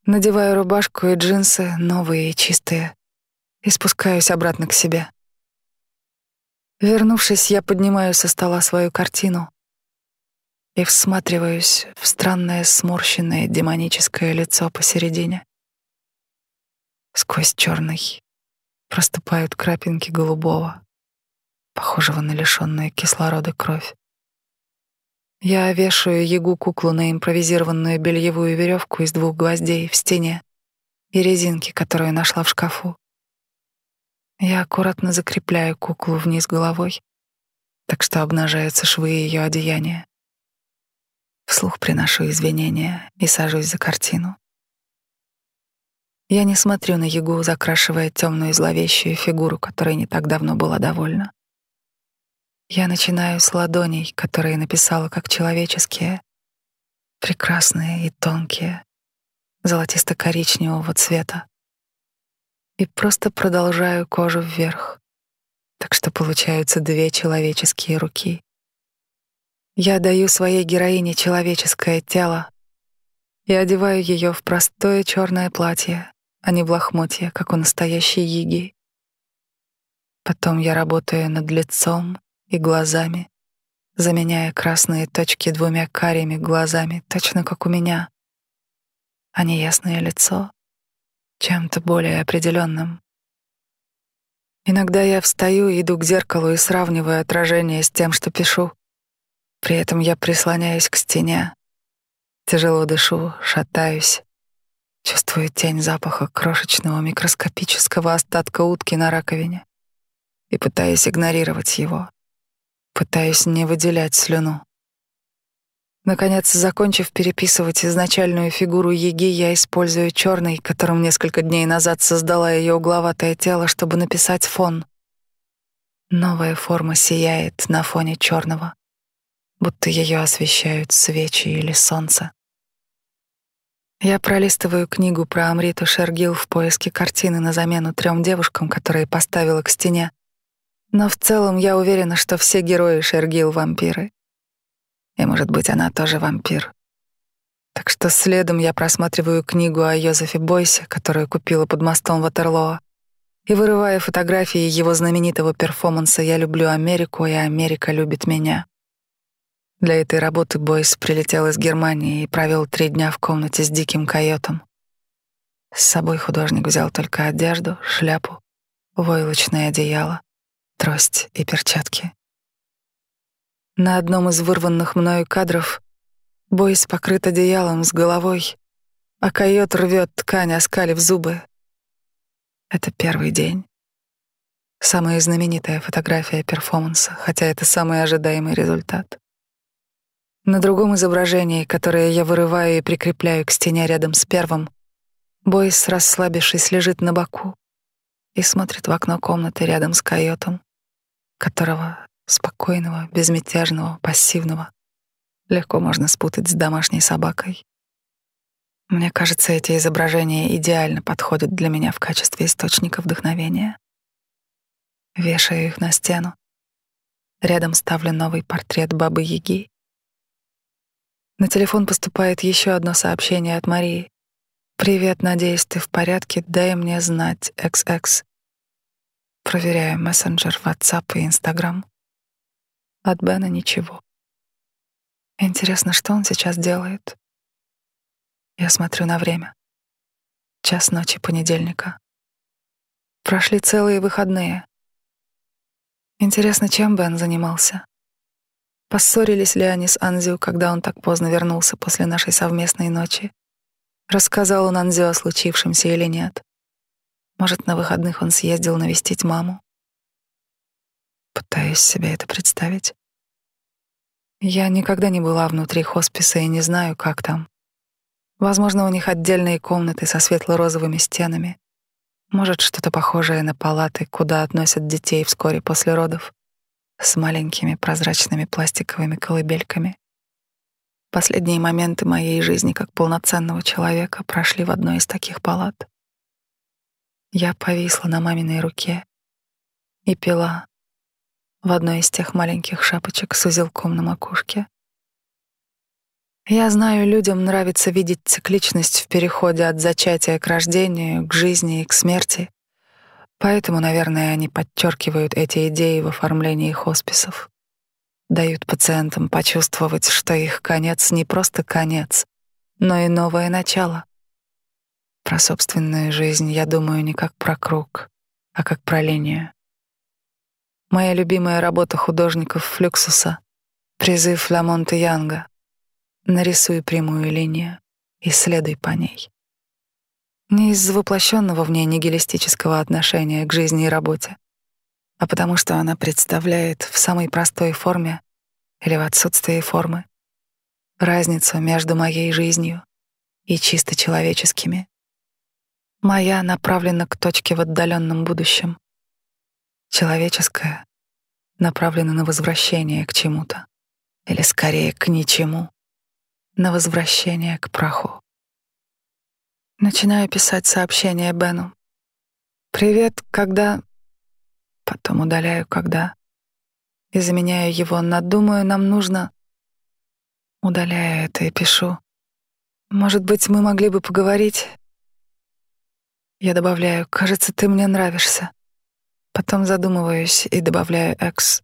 надеваю рубашку и джинсы, новые и чистые, и спускаюсь обратно к себе. Вернувшись, я поднимаю со стола свою картину и всматриваюсь в странное сморщенное демоническое лицо посередине. Сквозь черный проступают крапинки голубого, похожего на лишенную кислорода кровь. Я вешаю ягу-куклу на импровизированную бельевую веревку из двух гвоздей в стене и резинки, которую нашла в шкафу. Я аккуратно закрепляю куклу вниз головой, так что обнажаются швы ее одеяния. Вслух приношу извинения и сажусь за картину. Я не смотрю на Ягу, закрашивая темную зловещую фигуру, которой не так давно была довольна. Я начинаю с ладоней, которые написала как человеческие, прекрасные и тонкие, золотисто-коричневого цвета. И просто продолжаю кожу вверх, так что получаются две человеческие руки. Я даю своей героине человеческое тело, и одеваю ее в простое черное платье, а не в лохмотье, как у настоящей Иги. Потом я работаю над лицом и глазами, заменяя красные точки двумя карими глазами, точно как у меня, а неясное лицо чем-то более определенным. Иногда я встаю, иду к зеркалу и сравниваю отражение с тем, что пишу. При этом я прислоняюсь к стене, тяжело дышу, шатаюсь, чувствую тень запаха крошечного микроскопического остатка утки на раковине и пытаюсь игнорировать его, пытаюсь не выделять слюну. Наконец, закончив переписывать изначальную фигуру Еги, я использую черный, которым несколько дней назад создала ее угловатое тело, чтобы написать фон. Новая форма сияет на фоне черного, будто ее освещают свечи или солнце. Я пролистываю книгу про Амриту Шергил в поиске картины на замену трем девушкам, которые поставила к стене. Но в целом я уверена, что все герои Шергил — вампиры. И, может быть, она тоже вампир. Так что следом я просматриваю книгу о Йозефе Бойсе, которую купила под мостом Ватерлоо, и вырывая фотографии его знаменитого перформанса «Я люблю Америку, и Америка любит меня». Для этой работы Бойс прилетел из Германии и провел три дня в комнате с диким койотом. С собой художник взял только одежду, шляпу, войлочное одеяло, трость и перчатки. На одном из вырванных мною кадров Бойс покрыт одеялом с головой, а койот рвет ткань, оскалив зубы. Это первый день. Самая знаменитая фотография перформанса, хотя это самый ожидаемый результат. На другом изображении, которое я вырываю и прикрепляю к стене рядом с первым, Бойс, расслабившись, лежит на боку и смотрит в окно комнаты рядом с койотом, которого спокойного, безмятежного, пассивного, легко можно спутать с домашней собакой. Мне кажется, эти изображения идеально подходят для меня в качестве источника вдохновения. Вешаю их на стену. Рядом ставлю новый портрет бабы Яги. На телефон поступает еще одно сообщение от Марии. «Привет, надеюсь, ты в порядке, дай мне знать, XX». Проверяю мессенджер, WhatsApp и Instagram. От Бена ничего. Интересно, что он сейчас делает? Я смотрю на время. Час ночи понедельника. Прошли целые выходные. Интересно, чем Бен занимался? Поссорились ли они с Анзио, когда он так поздно вернулся после нашей совместной ночи? Рассказал он Анзио о случившемся или нет? Может, на выходных он съездил навестить маму? Пытаюсь себе это представить. Я никогда не была внутри хосписа и не знаю, как там. Возможно, у них отдельные комнаты со светло-розовыми стенами. Может, что-то похожее на палаты, куда относят детей вскоре после родов, с маленькими прозрачными пластиковыми колыбельками. Последние моменты моей жизни как полноценного человека прошли в одной из таких палат. Я повисла на маминой руке и пила, в одной из тех маленьких шапочек с узелком на макушке. Я знаю, людям нравится видеть цикличность в переходе от зачатия к рождению, к жизни и к смерти. Поэтому, наверное, они подчеркивают эти идеи в оформлении хосписов. Дают пациентам почувствовать, что их конец не просто конец, но и новое начало. Про собственную жизнь я думаю не как про круг, а как про линию. Моя любимая работа художников Флюксуса — призыв Ламонта Янга. Нарисуй прямую линию и следуй по ней. Не из-за воплощенного в ней нигилистического отношения к жизни и работе, а потому что она представляет в самой простой форме или в отсутствии формы разницу между моей жизнью и чисто человеческими. Моя направлена к точке в отдаленном будущем, человеческое направлено на возвращение к чему-то, или скорее к ничему, на возвращение к праху. Начинаю писать сообщение Бену. «Привет, когда...» Потом удаляю «когда» и заменяю его на «думаю, нам нужно...» Удаляю это и пишу. Может быть, мы могли бы поговорить? Я добавляю, кажется, ты мне нравишься. Потом задумываюсь и добавляю «экс».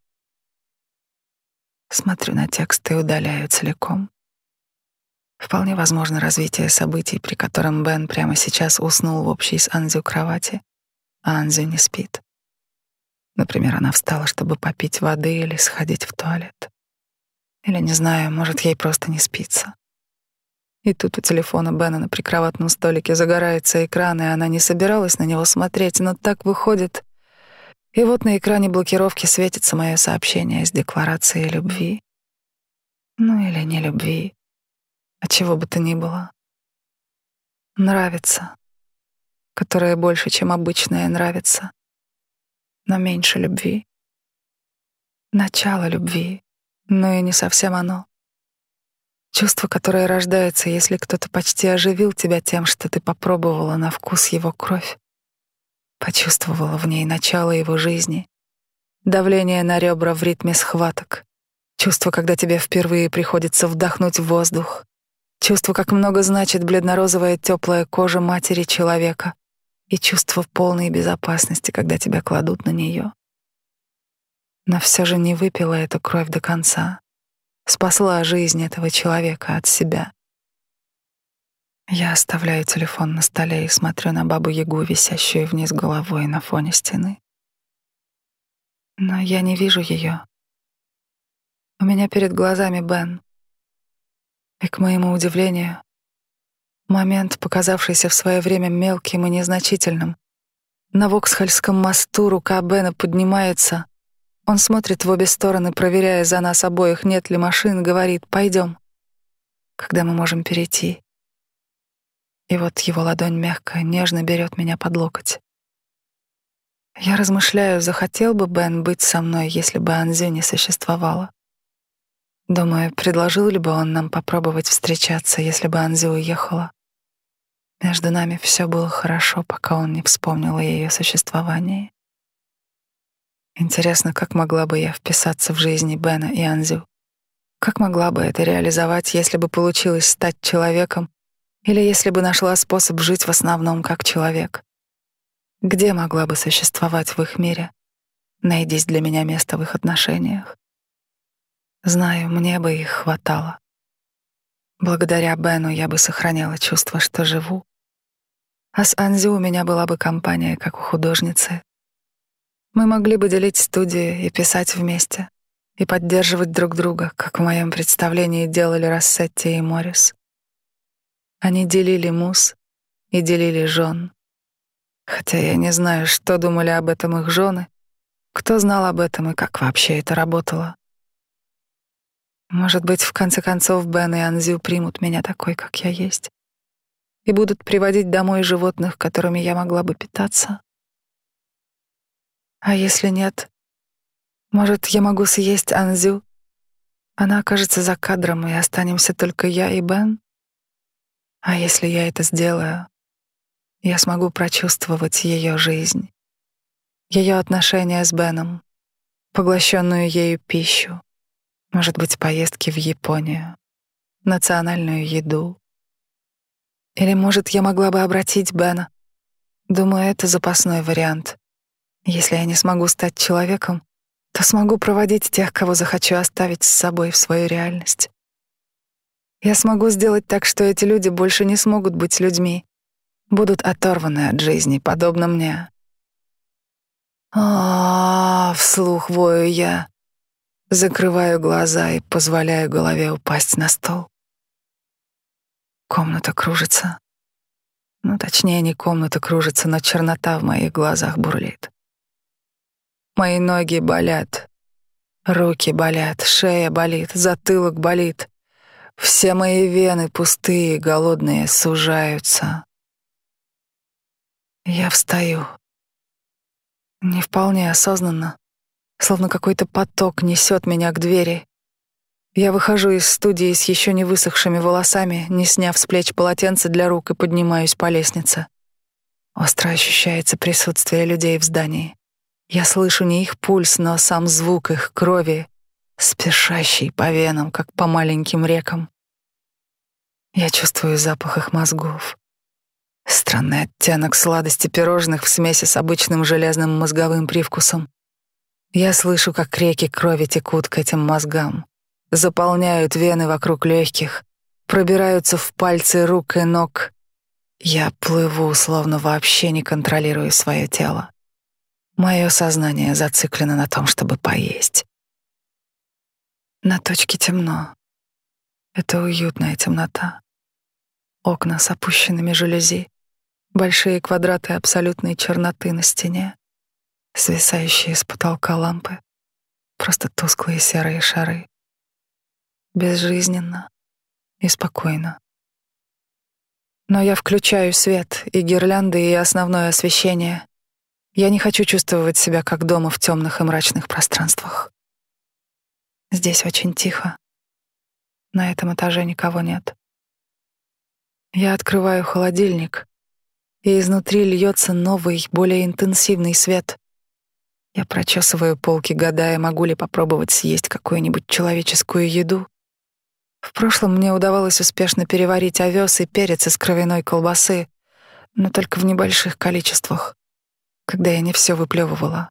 Смотрю на текст и удаляю целиком. Вполне возможно развитие событий, при котором Бен прямо сейчас уснул в общей с Анзю кровати, а Анзю не спит. Например, она встала, чтобы попить воды или сходить в туалет. Или, не знаю, может, ей просто не спится. И тут у телефона Бена на прикроватном столике загорается экран, и она не собиралась на него смотреть, но так выходит, и вот на экране блокировки светится мое сообщение с декларацией любви. Ну или не любви, а чего бы то ни было. Нравится, которое больше, чем обычное нравится, но меньше любви. Начало любви, но и не совсем оно. Чувство, которое рождается, если кто-то почти оживил тебя тем, что ты попробовала на вкус его кровь почувствовала в ней начало его жизни, давление на ребра в ритме схваток, чувство, когда тебе впервые приходится вдохнуть воздух, чувство, как много значит бледно-розовая теплая кожа матери человека и чувство полной безопасности, когда тебя кладут на нее. Но все же не выпила эту кровь до конца, спасла жизнь этого человека от себя. Я оставляю телефон на столе и смотрю на бабу-ягу, висящую вниз головой на фоне стены. Но я не вижу ее. У меня перед глазами Бен. И, к моему удивлению, момент, показавшийся в свое время мелким и незначительным, на Воксхольском мосту рука Бена поднимается. Он смотрит в обе стороны, проверяя за нас обоих, нет ли машин, говорит «пойдем». Когда мы можем перейти? И вот его ладонь мягко, нежно берет меня под локоть. Я размышляю, захотел бы Бен быть со мной, если бы Анзи не существовало. Думаю, предложил ли бы он нам попробовать встречаться, если бы Анзи уехала. Между нами все было хорошо, пока он не вспомнил о ее существовании. Интересно, как могла бы я вписаться в жизни Бена и Анзю? Как могла бы это реализовать, если бы получилось стать человеком, или если бы нашла способ жить в основном как человек. Где могла бы существовать в их мире? Найдись для меня место в их отношениях. Знаю, мне бы их хватало. Благодаря Бену я бы сохраняла чувство, что живу. А с Анзи у меня была бы компания, как у художницы. Мы могли бы делить студии и писать вместе, и поддерживать друг друга, как в моем представлении делали Рассетти и Моррис. Они делили мус и делили жен. Хотя я не знаю, что думали об этом их жены, кто знал об этом и как вообще это работало. Может быть, в конце концов Бен и Анзю примут меня такой, как я есть, и будут приводить домой животных, которыми я могла бы питаться. А если нет, может, я могу съесть Анзю? Она окажется за кадром, и останемся только я и Бен? А если я это сделаю, я смогу прочувствовать ее жизнь, ее отношения с Беном, поглощенную ею пищу, может быть, поездки в Японию, национальную еду. Или, может, я могла бы обратить Бена. Думаю, это запасной вариант. Если я не смогу стать человеком, то смогу проводить тех, кого захочу оставить с собой в свою реальность. Я смогу сделать так, что эти люди больше не смогут быть людьми, будут оторваны от жизни, подобно мне. А, вслух вою я, закрываю глаза и позволяю голове упасть на стол. Комната кружится. Ну, точнее, не комната кружится, но чернота в моих глазах бурлит. Мои ноги болят, руки болят, шея болит, затылок болит. Все мои вены пустые, голодные, сужаются. Я встаю. Не вполне осознанно, словно какой-то поток несет меня к двери. Я выхожу из студии с еще не высохшими волосами, не сняв с плеч полотенце для рук и поднимаюсь по лестнице. Остро ощущается присутствие людей в здании. Я слышу не их пульс, но сам звук их крови, спешащий по венам, как по маленьким рекам. Я чувствую запах их мозгов. Странный оттенок сладости пирожных в смеси с обычным железным мозговым привкусом. Я слышу, как реки крови текут к этим мозгам, заполняют вены вокруг легких, пробираются в пальцы рук и ног. Я плыву, словно вообще не контролирую свое тело. Мое сознание зациклено на том, чтобы поесть. На точке темно. Это уютная темнота. Окна с опущенными жалюзи, большие квадраты абсолютной черноты на стене, свисающие с потолка лампы, просто тусклые серые шары. Безжизненно и спокойно. Но я включаю свет и гирлянды, и основное освещение. Я не хочу чувствовать себя как дома в темных и мрачных пространствах. Здесь очень тихо. На этом этаже никого нет. Я открываю холодильник, и изнутри льется новый, более интенсивный свет. Я прочесываю полки, гадая, могу ли попробовать съесть какую-нибудь человеческую еду. В прошлом мне удавалось успешно переварить овес и перец из кровяной колбасы, но только в небольших количествах, когда я не все выплевывала.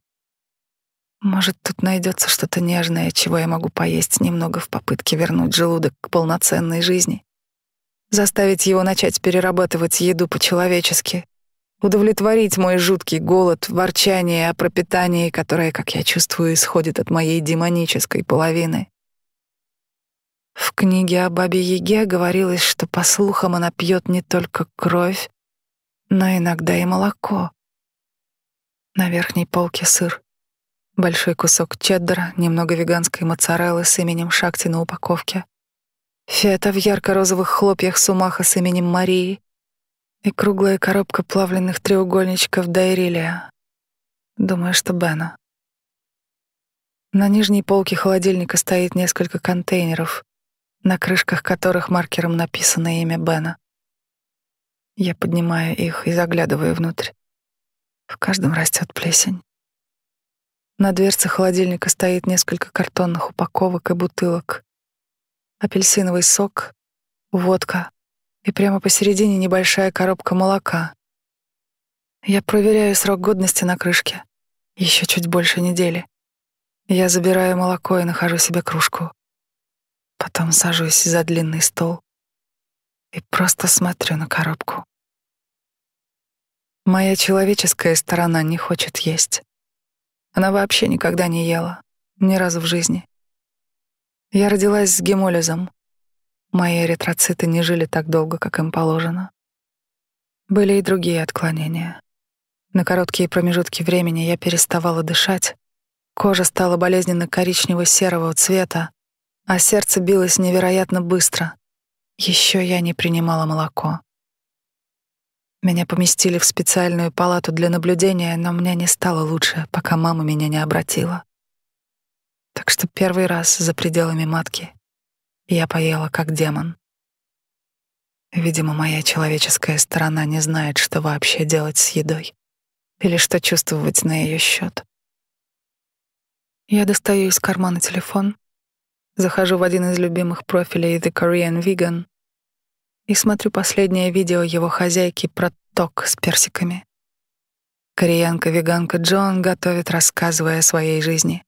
Может, тут найдется что-то нежное, чего я могу поесть немного в попытке вернуть желудок к полноценной жизни заставить его начать перерабатывать еду по-человечески, удовлетворить мой жуткий голод, ворчание о пропитании, которое, как я чувствую, исходит от моей демонической половины. В книге о бабе Яге говорилось, что, по слухам, она пьет не только кровь, но иногда и молоко. На верхней полке сыр, большой кусок чеддера, немного веганской моцареллы с именем Шакти на упаковке — Фета в ярко-розовых хлопьях сумаха с именем Марии и круглая коробка плавленных треугольничков Дайрилия. Думаю, что Бена. На нижней полке холодильника стоит несколько контейнеров, на крышках которых маркером написано имя Бена. Я поднимаю их и заглядываю внутрь. В каждом растет плесень. На дверце холодильника стоит несколько картонных упаковок и бутылок апельсиновый сок, водка и прямо посередине небольшая коробка молока. Я проверяю срок годности на крышке. Еще чуть больше недели. Я забираю молоко и нахожу себе кружку. Потом сажусь за длинный стол и просто смотрю на коробку. Моя человеческая сторона не хочет есть. Она вообще никогда не ела, ни разу в жизни. Я родилась с гемолизом. Мои эритроциты не жили так долго, как им положено. Были и другие отклонения. На короткие промежутки времени я переставала дышать, кожа стала болезненно коричнево-серого цвета, а сердце билось невероятно быстро. Еще я не принимала молоко. Меня поместили в специальную палату для наблюдения, но мне не стало лучше, пока мама меня не обратила. Так что первый раз за пределами матки я поела как демон. Видимо, моя человеческая сторона не знает, что вообще делать с едой или что чувствовать на ее счет. Я достаю из кармана телефон, захожу в один из любимых профилей The Korean Vegan и смотрю последнее видео его хозяйки про ток с персиками. Кореянка-веганка Джон готовит, рассказывая о своей жизни.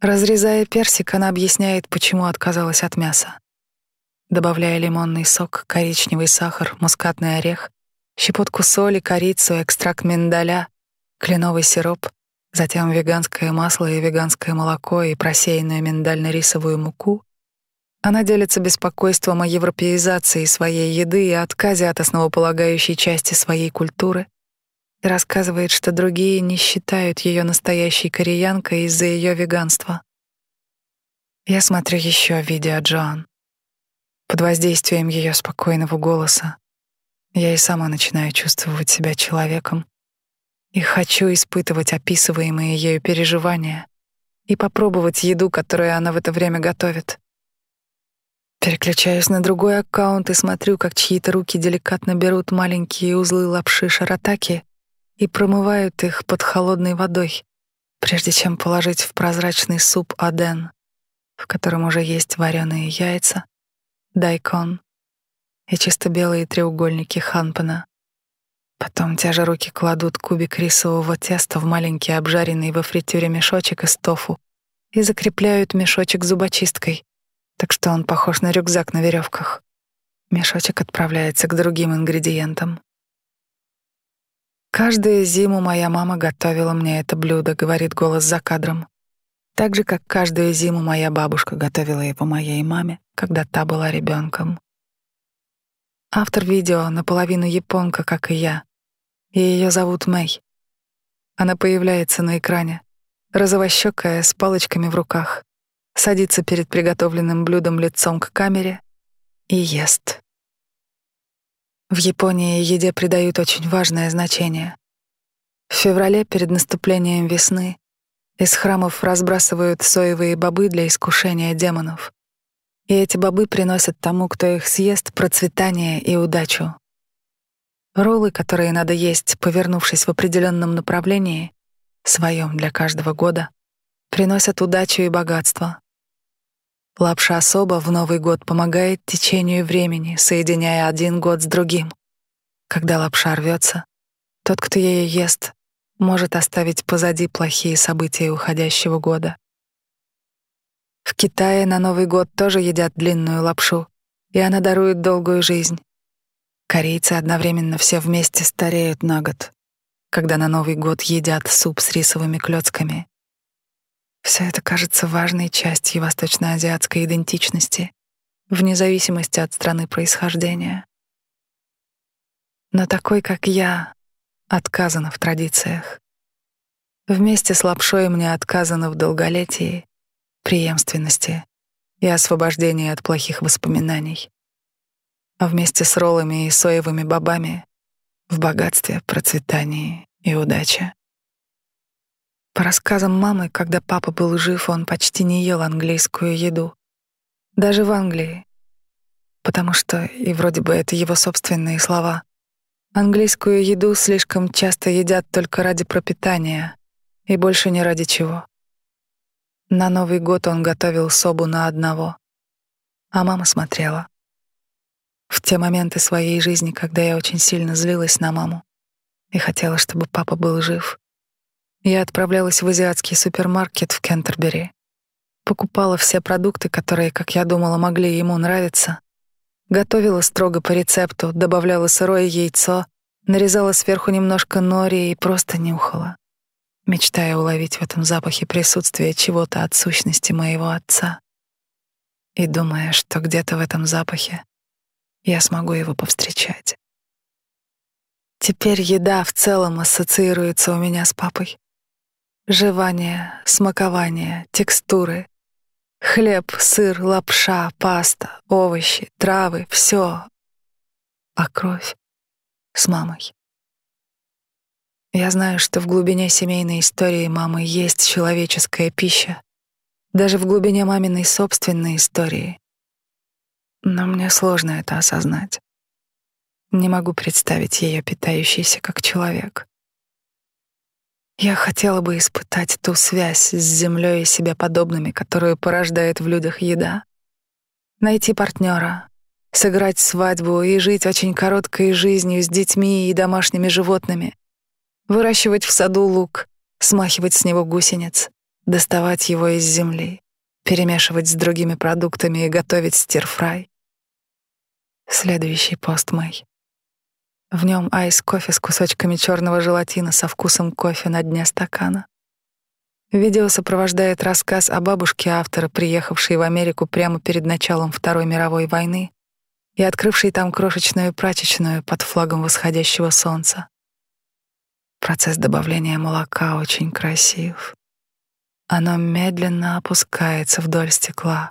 Разрезая персик, она объясняет, почему отказалась от мяса. Добавляя лимонный сок, коричневый сахар, мускатный орех, щепотку соли, корицу, экстракт миндаля, кленовый сироп, затем веганское масло и веганское молоко и просеянную миндально-рисовую муку, она делится беспокойством о европеизации своей еды и отказе от основополагающей части своей культуры — и рассказывает, что другие не считают ее настоящей кореянкой из-за ее веганства. Я смотрю еще видео Джоан. Под воздействием ее спокойного голоса я и сама начинаю чувствовать себя человеком и хочу испытывать описываемые ею переживания и попробовать еду, которую она в это время готовит. Переключаюсь на другой аккаунт и смотрю, как чьи-то руки деликатно берут маленькие узлы лапши шаратаки и промывают их под холодной водой, прежде чем положить в прозрачный суп аден, в котором уже есть вареные яйца, дайкон, и чисто белые треугольники Ханпена. Потом те же руки кладут кубик рисового теста в маленький обжаренный во фритюре мешочек из тофу и закрепляют мешочек зубочисткой, так что он похож на рюкзак на веревках. Мешочек отправляется к другим ингредиентам. Каждую зиму моя мама готовила мне это блюдо, говорит голос за кадром. Так же, как каждую зиму моя бабушка готовила его моей маме, когда та была ребенком. Автор видео наполовину японка, как и я, и ее зовут Мэй. Она появляется на экране, розовощекая, с палочками в руках, садится перед приготовленным блюдом лицом к камере и ест. В Японии еде придают очень важное значение. В феврале перед наступлением весны из храмов разбрасывают соевые бобы для искушения демонов. И эти бобы приносят тому, кто их съест, процветание и удачу. Роллы, которые надо есть, повернувшись в определенном направлении, своем для каждого года, приносят удачу и богатство. Лапша особо в Новый год помогает течению времени, соединяя один год с другим. Когда лапша рвется, тот, кто ее ест, может оставить позади плохие события уходящего года. В Китае на Новый год тоже едят длинную лапшу, и она дарует долгую жизнь. Корейцы одновременно все вместе стареют на год, когда на Новый год едят суп с рисовыми клёцками. Все это кажется важной частью восточноазиатской идентичности, вне зависимости от страны происхождения. Но такой, как я, отказано в традициях. Вместе с лапшой мне отказано в долголетии, преемственности и освобождении от плохих воспоминаний а вместе с роллами и соевыми бобами в богатстве, процветании и удаче. По рассказам мамы, когда папа был жив, он почти не ел английскую еду. Даже в Англии. Потому что, и вроде бы это его собственные слова, английскую еду слишком часто едят только ради пропитания и больше ни ради чего. На Новый год он готовил собу на одного, а мама смотрела. В те моменты своей жизни, когда я очень сильно злилась на маму и хотела, чтобы папа был жив, я отправлялась в азиатский супермаркет в Кентербери, покупала все продукты, которые, как я думала, могли ему нравиться, готовила строго по рецепту, добавляла сырое яйцо, нарезала сверху немножко нори и просто нюхала, мечтая уловить в этом запахе присутствие чего-то от сущности моего отца и думая, что где-то в этом запахе я смогу его повстречать. Теперь еда в целом ассоциируется у меня с папой. Жевание, смакование, текстуры. Хлеб, сыр, лапша, паста, овощи, травы — все. А кровь с мамой. Я знаю, что в глубине семейной истории мамы есть человеческая пища. Даже в глубине маминой собственной истории но мне сложно это осознать. Не могу представить ее питающейся как человек. Я хотела бы испытать ту связь с землей и себе подобными, которую порождает в людях еда. Найти партнера, сыграть свадьбу и жить очень короткой жизнью с детьми и домашними животными. Выращивать в саду лук, смахивать с него гусениц, доставать его из земли, перемешивать с другими продуктами и готовить стирфрай. Следующий пост мой. В нем айс-кофе с кусочками черного желатина со вкусом кофе на дне стакана. Видео сопровождает рассказ о бабушке автора, приехавшей в Америку прямо перед началом Второй мировой войны и открывшей там крошечную прачечную под флагом восходящего солнца. Процесс добавления молока очень красив. Оно медленно опускается вдоль стекла,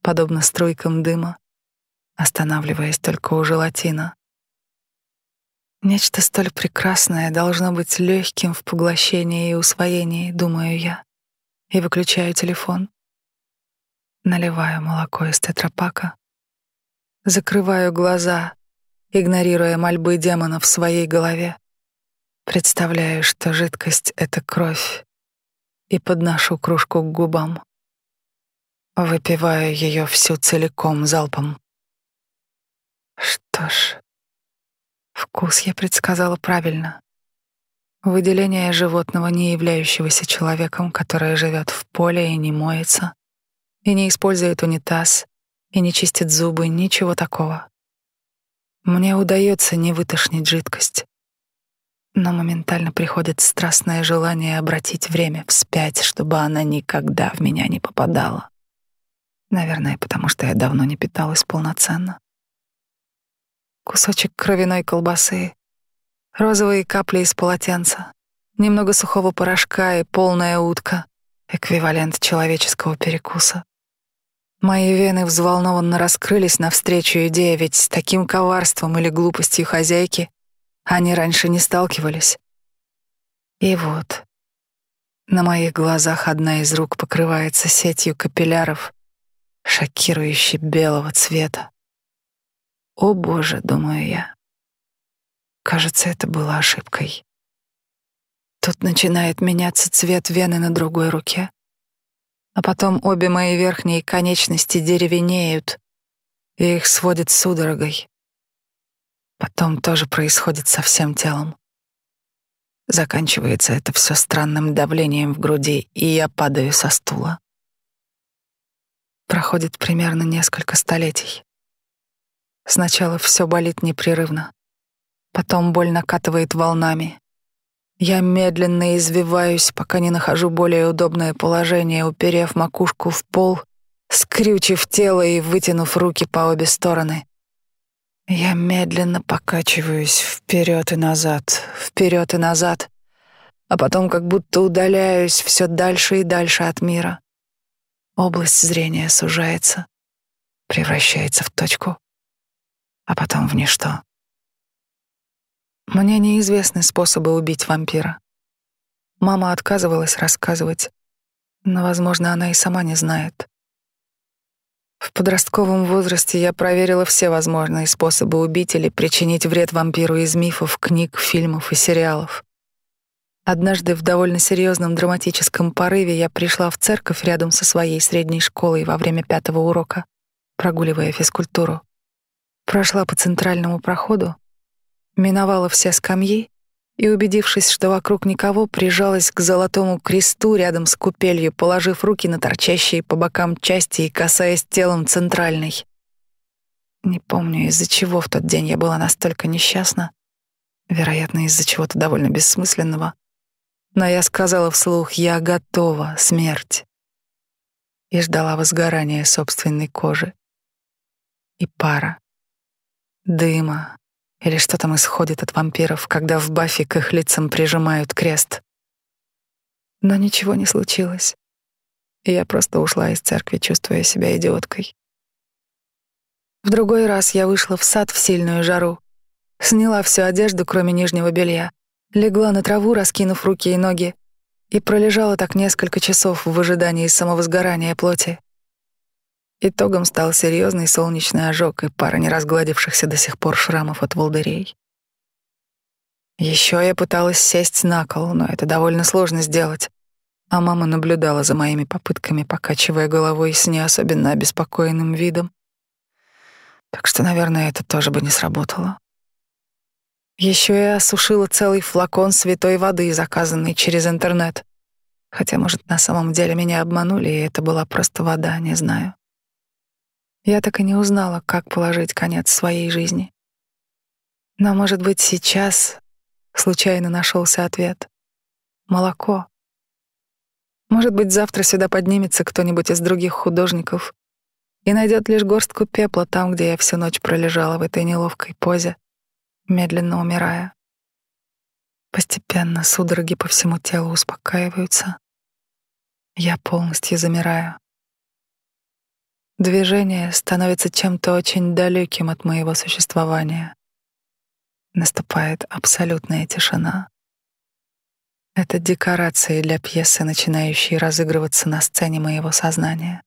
подобно струйкам дыма, останавливаясь только у желатина. Нечто столь прекрасное должно быть легким в поглощении и усвоении, думаю я, и выключаю телефон. Наливаю молоко из тетрапака, закрываю глаза, игнорируя мольбы демона в своей голове, представляю, что жидкость — это кровь, и подношу кружку к губам. Выпиваю ее всю целиком залпом. Что ж, вкус я предсказала правильно. Выделение животного, не являющегося человеком, которое живет в поле и не моется, и не использует унитаз, и не чистит зубы, ничего такого. Мне удается не вытошнить жидкость, но моментально приходит страстное желание обратить время вспять, чтобы она никогда в меня не попадала. Наверное, потому что я давно не питалась полноценно. Кусочек кровяной колбасы, розовые капли из полотенца, немного сухого порошка и полная утка — эквивалент человеческого перекуса. Мои вены взволнованно раскрылись навстречу идее, ведь с таким коварством или глупостью хозяйки они раньше не сталкивались. И вот на моих глазах одна из рук покрывается сетью капилляров, шокирующе белого цвета. О боже, думаю я. Кажется, это было ошибкой. Тут начинает меняться цвет вены на другой руке, а потом обе мои верхние конечности деревенеют, и их сводит судорогой. Потом тоже происходит со всем телом. Заканчивается это все странным давлением в груди, и я падаю со стула. Проходит примерно несколько столетий. Сначала все болит непрерывно, потом боль накатывает волнами. Я медленно извиваюсь, пока не нахожу более удобное положение, уперев макушку в пол, скрючив тело и вытянув руки по обе стороны. Я медленно покачиваюсь вперед и назад, вперед и назад, а потом как будто удаляюсь все дальше и дальше от мира. Область зрения сужается, превращается в точку, а потом в ничто. Мне неизвестны способы убить вампира. Мама отказывалась рассказывать, но, возможно, она и сама не знает. В подростковом возрасте я проверила все возможные способы убить или причинить вред вампиру из мифов, книг, фильмов и сериалов. Однажды в довольно серьезном драматическом порыве я пришла в церковь рядом со своей средней школой во время пятого урока, прогуливая физкультуру. Прошла по центральному проходу, миновала все скамьи и, убедившись, что вокруг никого, прижалась к золотому кресту рядом с купелью, положив руки на торчащие по бокам части и касаясь телом центральной. Не помню, из-за чего в тот день я была настолько несчастна. Вероятно, из-за чего-то довольно бессмысленного но я сказала вслух «Я готова, смерть» и ждала возгорания собственной кожи и пара, дыма или что там исходит от вампиров, когда в Баффи к их лицам прижимают крест. Но ничего не случилось, я просто ушла из церкви, чувствуя себя идиоткой. В другой раз я вышла в сад в сильную жару, сняла всю одежду, кроме нижнего белья, легла на траву, раскинув руки и ноги, и пролежала так несколько часов в ожидании самовозгорания плоти. Итогом стал серьезный солнечный ожог и пара неразгладившихся до сих пор шрамов от волдырей. Еще я пыталась сесть на кол, но это довольно сложно сделать, а мама наблюдала за моими попытками, покачивая головой с не особенно обеспокоенным видом. Так что, наверное, это тоже бы не сработало. Еще я осушила целый флакон святой воды, заказанный через интернет. Хотя, может, на самом деле меня обманули, и это была просто вода, не знаю. Я так и не узнала, как положить конец своей жизни. Но, может быть, сейчас случайно нашелся ответ. Молоко. Может быть, завтра сюда поднимется кто-нибудь из других художников и найдет лишь горстку пепла там, где я всю ночь пролежала в этой неловкой позе, медленно умирая. Постепенно судороги по всему телу успокаиваются. Я полностью замираю. Движение становится чем-то очень далеким от моего существования. Наступает абсолютная тишина. Это декорации для пьесы, начинающие разыгрываться на сцене моего сознания.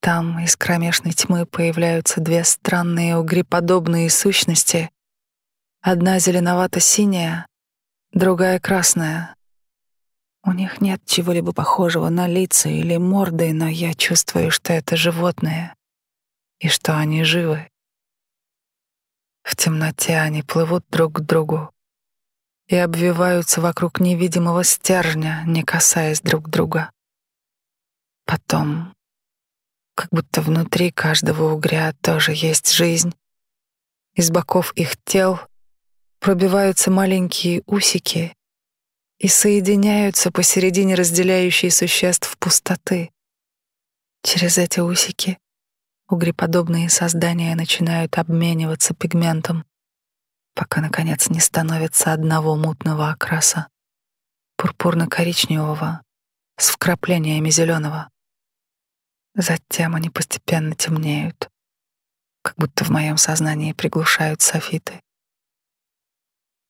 Там из кромешной тьмы появляются две странные угреподобные сущности. Одна зеленовато-синяя, другая красная. У них нет чего-либо похожего на лица или морды, но я чувствую, что это животные и что они живы В темноте они плывут друг к другу и обвиваются вокруг невидимого стержня, не касаясь друг друга. Потом, как будто внутри каждого угря тоже есть жизнь, из боков их тел пробиваются маленькие усики и соединяются посередине разделяющей существ пустоты. Через эти усики угреподобные создания начинают обмениваться пигментом, пока, наконец, не становится одного мутного окраса, пурпурно-коричневого, с вкраплениями зеленого. Затем они постепенно темнеют, как будто в моем сознании приглушают софиты.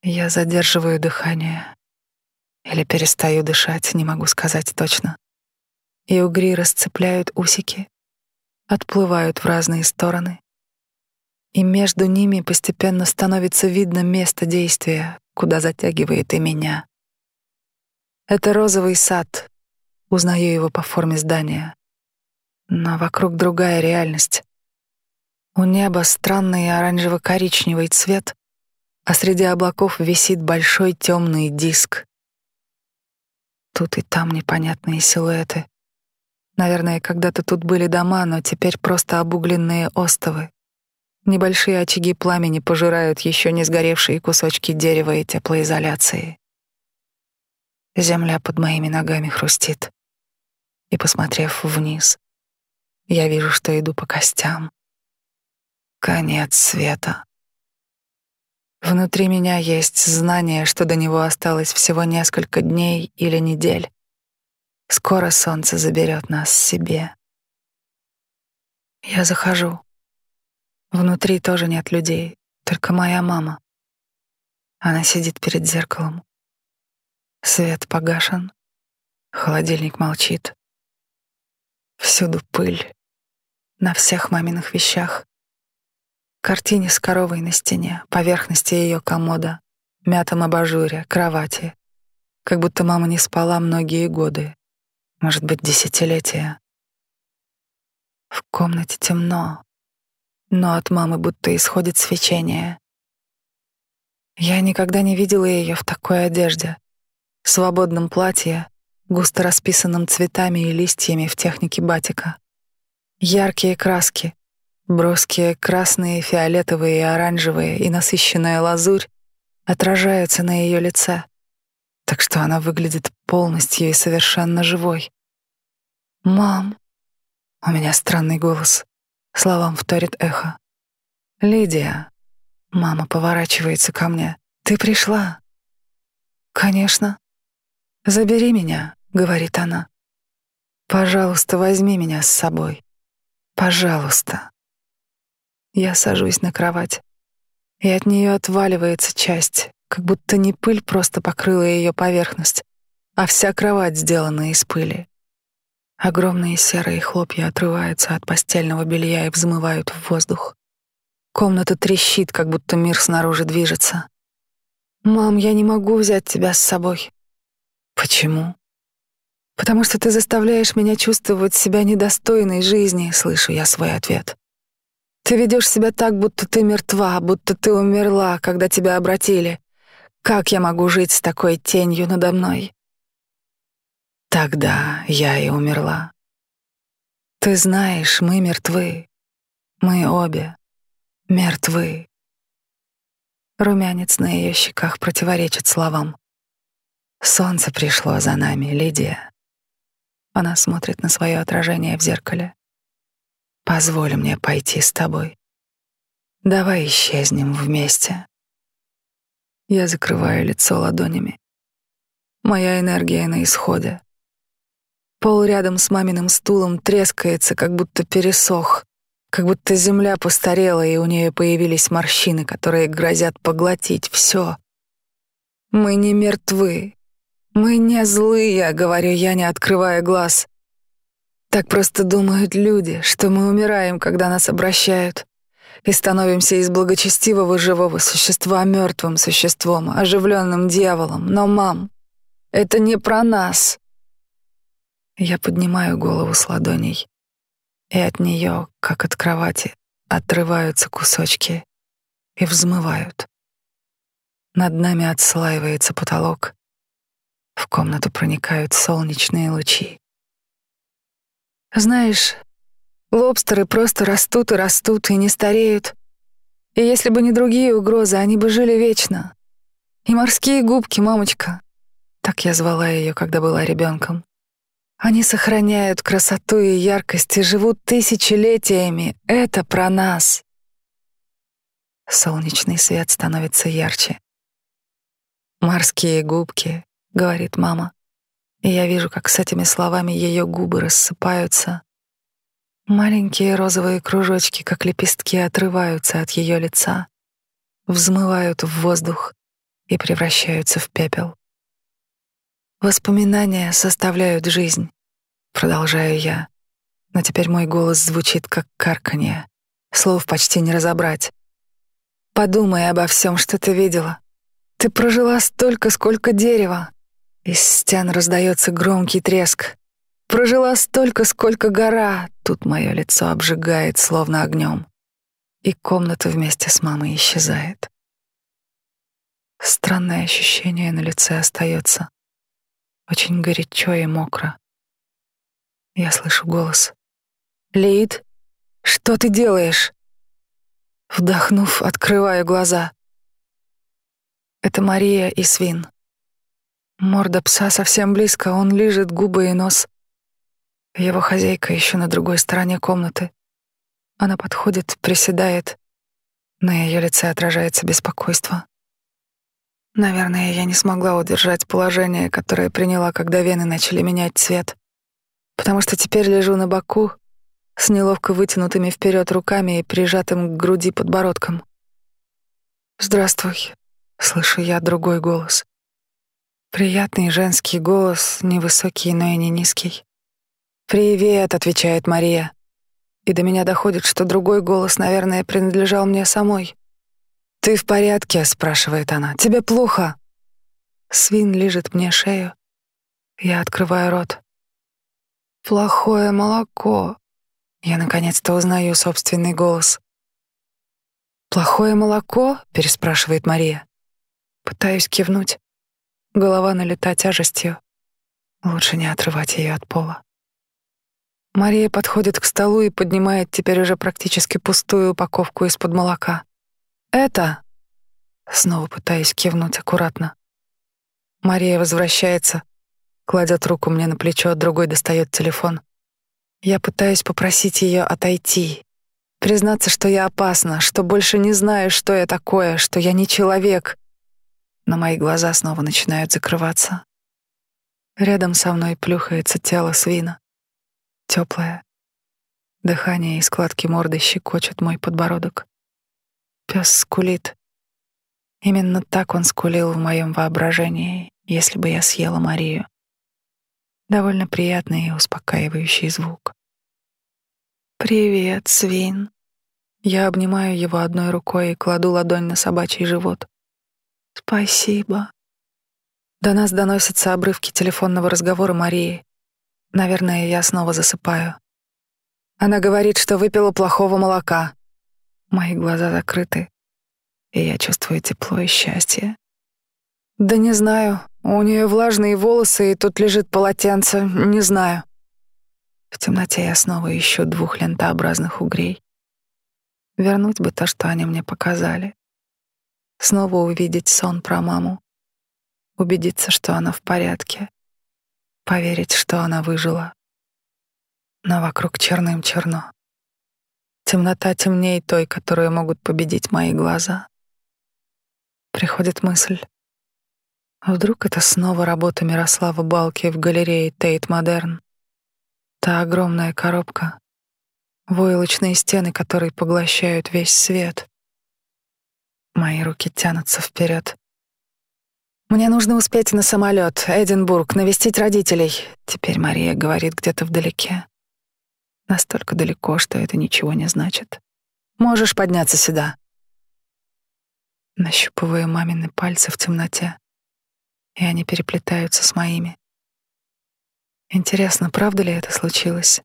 Я задерживаю дыхание или перестаю дышать, не могу сказать точно. И угри расцепляют усики, отплывают в разные стороны, и между ними постепенно становится видно место действия, куда затягивает и меня. Это розовый сад, узнаю его по форме здания, но вокруг другая реальность. У неба странный оранжево-коричневый цвет, а среди облаков висит большой темный диск. Тут и там непонятные силуэты. Наверное, когда-то тут были дома, но теперь просто обугленные остовы. Небольшие очаги пламени пожирают еще не сгоревшие кусочки дерева и теплоизоляции. Земля под моими ногами хрустит. И, посмотрев вниз, я вижу, что иду по костям. Конец света. Внутри меня есть знание, что до него осталось всего несколько дней или недель. Скоро солнце заберет нас себе. Я захожу. Внутри тоже нет людей, только моя мама. Она сидит перед зеркалом. Свет погашен, холодильник молчит. Всюду пыль, на всех маминых вещах картине с коровой на стене, поверхности ее комода, мятом абажуре, кровати. Как будто мама не спала многие годы, может быть, десятилетия. В комнате темно, но от мамы будто исходит свечение. Я никогда не видела ее в такой одежде, в свободном платье, густо расписанном цветами и листьями в технике батика. Яркие краски, Броские красные, фиолетовые, оранжевые и насыщенная лазурь отражаются на ее лице, так что она выглядит полностью и совершенно живой. «Мам!» У меня странный голос. Словам вторит эхо. «Лидия!» Мама поворачивается ко мне. «Ты пришла?» «Конечно». «Забери меня», — говорит она. «Пожалуйста, возьми меня с собой. Пожалуйста». Я сажусь на кровать, и от нее отваливается часть, как будто не пыль просто покрыла ее поверхность, а вся кровать сделана из пыли. Огромные серые хлопья отрываются от постельного белья и взмывают в воздух. Комната трещит, как будто мир снаружи движется. «Мам, я не могу взять тебя с собой». «Почему?» «Потому что ты заставляешь меня чувствовать себя недостойной жизни», — слышу я свой ответ. Ты ведешь себя так, будто ты мертва, будто ты умерла, когда тебя обратили. Как я могу жить с такой тенью надо мной? Тогда я и умерла. Ты знаешь, мы мертвы. Мы обе мертвы. Румянец на ее щеках противоречит словам. Солнце пришло за нами, Лидия. Она смотрит на свое отражение в зеркале. Позволь мне пойти с тобой. Давай исчезнем вместе. Я закрываю лицо ладонями. Моя энергия на исходе. Пол рядом с маминым стулом трескается, как будто пересох, как будто земля постарела, и у нее появились морщины, которые грозят поглотить все. Мы не мертвы. Мы не злые, говорю я, не открывая глаз. Так просто думают люди, что мы умираем, когда нас обращают, и становимся из благочестивого живого существа мертвым существом, оживленным дьяволом. Но, мам, это не про нас. Я поднимаю голову с ладоней, и от нее, как от кровати, отрываются кусочки и взмывают. Над нами отслаивается потолок. В комнату проникают солнечные лучи. Знаешь, лобстеры просто растут и растут и не стареют. И если бы не другие угрозы, они бы жили вечно. И морские губки, мамочка. Так я звала ее, когда была ребенком. Они сохраняют красоту и яркость и живут тысячелетиями. Это про нас. Солнечный свет становится ярче. «Морские губки», — говорит мама. И я вижу, как с этими словами ее губы рассыпаются. Маленькие розовые кружочки, как лепестки, отрываются от ее лица, взмывают в воздух и превращаются в пепел. Воспоминания составляют жизнь, продолжаю я, но теперь мой голос звучит как карканье, слов почти не разобрать. Подумай обо всем, что ты видела. Ты прожила столько, сколько дерева. Из стен раздается громкий треск. Прожила столько, сколько гора. Тут мое лицо обжигает, словно огнем. И комната вместе с мамой исчезает. Странное ощущение на лице остается. Очень горячо и мокро. Я слышу голос. «Лид, что ты делаешь?» Вдохнув, открываю глаза. Это Мария и свин. Морда пса совсем близко, он лижет губы и нос. Его хозяйка еще на другой стороне комнаты. Она подходит, приседает. На ее лице отражается беспокойство. Наверное, я не смогла удержать положение, которое приняла, когда вены начали менять цвет. Потому что теперь лежу на боку, с неловко вытянутыми вперед руками и прижатым к груди подбородком. «Здравствуй», — слышу я другой голос. Приятный женский голос, невысокий, но и не низкий. «Привет», — отвечает Мария. И до меня доходит, что другой голос, наверное, принадлежал мне самой. «Ты в порядке?» — спрашивает она. «Тебе плохо?» Свин лижет мне шею. Я открываю рот. «Плохое молоко», я наконец-то узнаю собственный голос. «Плохое молоко?» — переспрашивает Мария. Пытаюсь кивнуть. Голова налита тяжестью. Лучше не отрывать ее от пола. Мария подходит к столу и поднимает теперь уже практически пустую упаковку из-под молока. «Это...» Снова пытаюсь кивнуть аккуратно. Мария возвращается, кладет руку мне на плечо, другой достает телефон. Я пытаюсь попросить ее отойти, признаться, что я опасна, что больше не знаю, что я такое, что я не человек. Но мои глаза снова начинают закрываться. Рядом со мной плюхается тело свина. Теплое. Дыхание и складки морды щекочут мой подбородок. Пес скулит. Именно так он скулил в моем воображении, если бы я съела Марию. Довольно приятный и успокаивающий звук. «Привет, свин». Я обнимаю его одной рукой и кладу ладонь на собачий живот. «Спасибо». До нас доносятся обрывки телефонного разговора Марии. Наверное, я снова засыпаю. Она говорит, что выпила плохого молока. Мои глаза закрыты, и я чувствую тепло и счастье. Да не знаю, у нее влажные волосы, и тут лежит полотенце, не знаю. В темноте я снова ищу двух лентообразных угрей. Вернуть бы то, что они мне показали. Снова увидеть сон про маму. Убедиться, что она в порядке. Поверить, что она выжила. Но вокруг черным черно. Темнота темнее той, которую могут победить мои глаза. Приходит мысль. Вдруг это снова работа Мирослава Балки в галерее Тейт Модерн? Та огромная коробка, войлочные стены, которые поглощают весь свет. Мои руки тянутся вперед. Мне нужно успеть на самолет, Эдинбург, навестить родителей. Теперь Мария говорит где-то вдалеке. Настолько далеко, что это ничего не значит. Можешь подняться сюда. Нащупываю мамины пальцы в темноте, и они переплетаются с моими. Интересно, правда ли это случилось?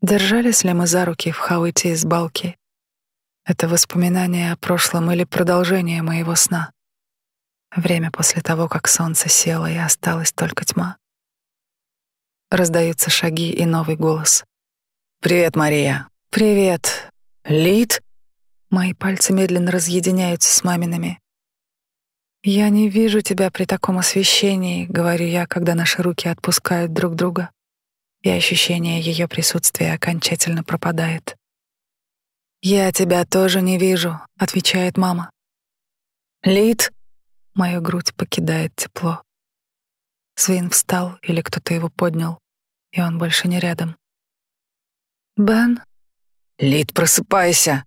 Держались ли мы за руки в Хауити из балки? Это воспоминание о прошлом или продолжение моего сна. Время после того, как солнце село и осталась только тьма. Раздаются шаги и новый голос. «Привет, Мария». «Привет». «Лид?» Мои пальцы медленно разъединяются с мамиными. «Я не вижу тебя при таком освещении», — говорю я, когда наши руки отпускают друг друга, и ощущение ее присутствия окончательно пропадает. «Я тебя тоже не вижу», — отвечает мама. «Лид?» Мою грудь покидает тепло. Свин встал или кто-то его поднял, и он больше не рядом. «Бен?» «Лид, просыпайся!»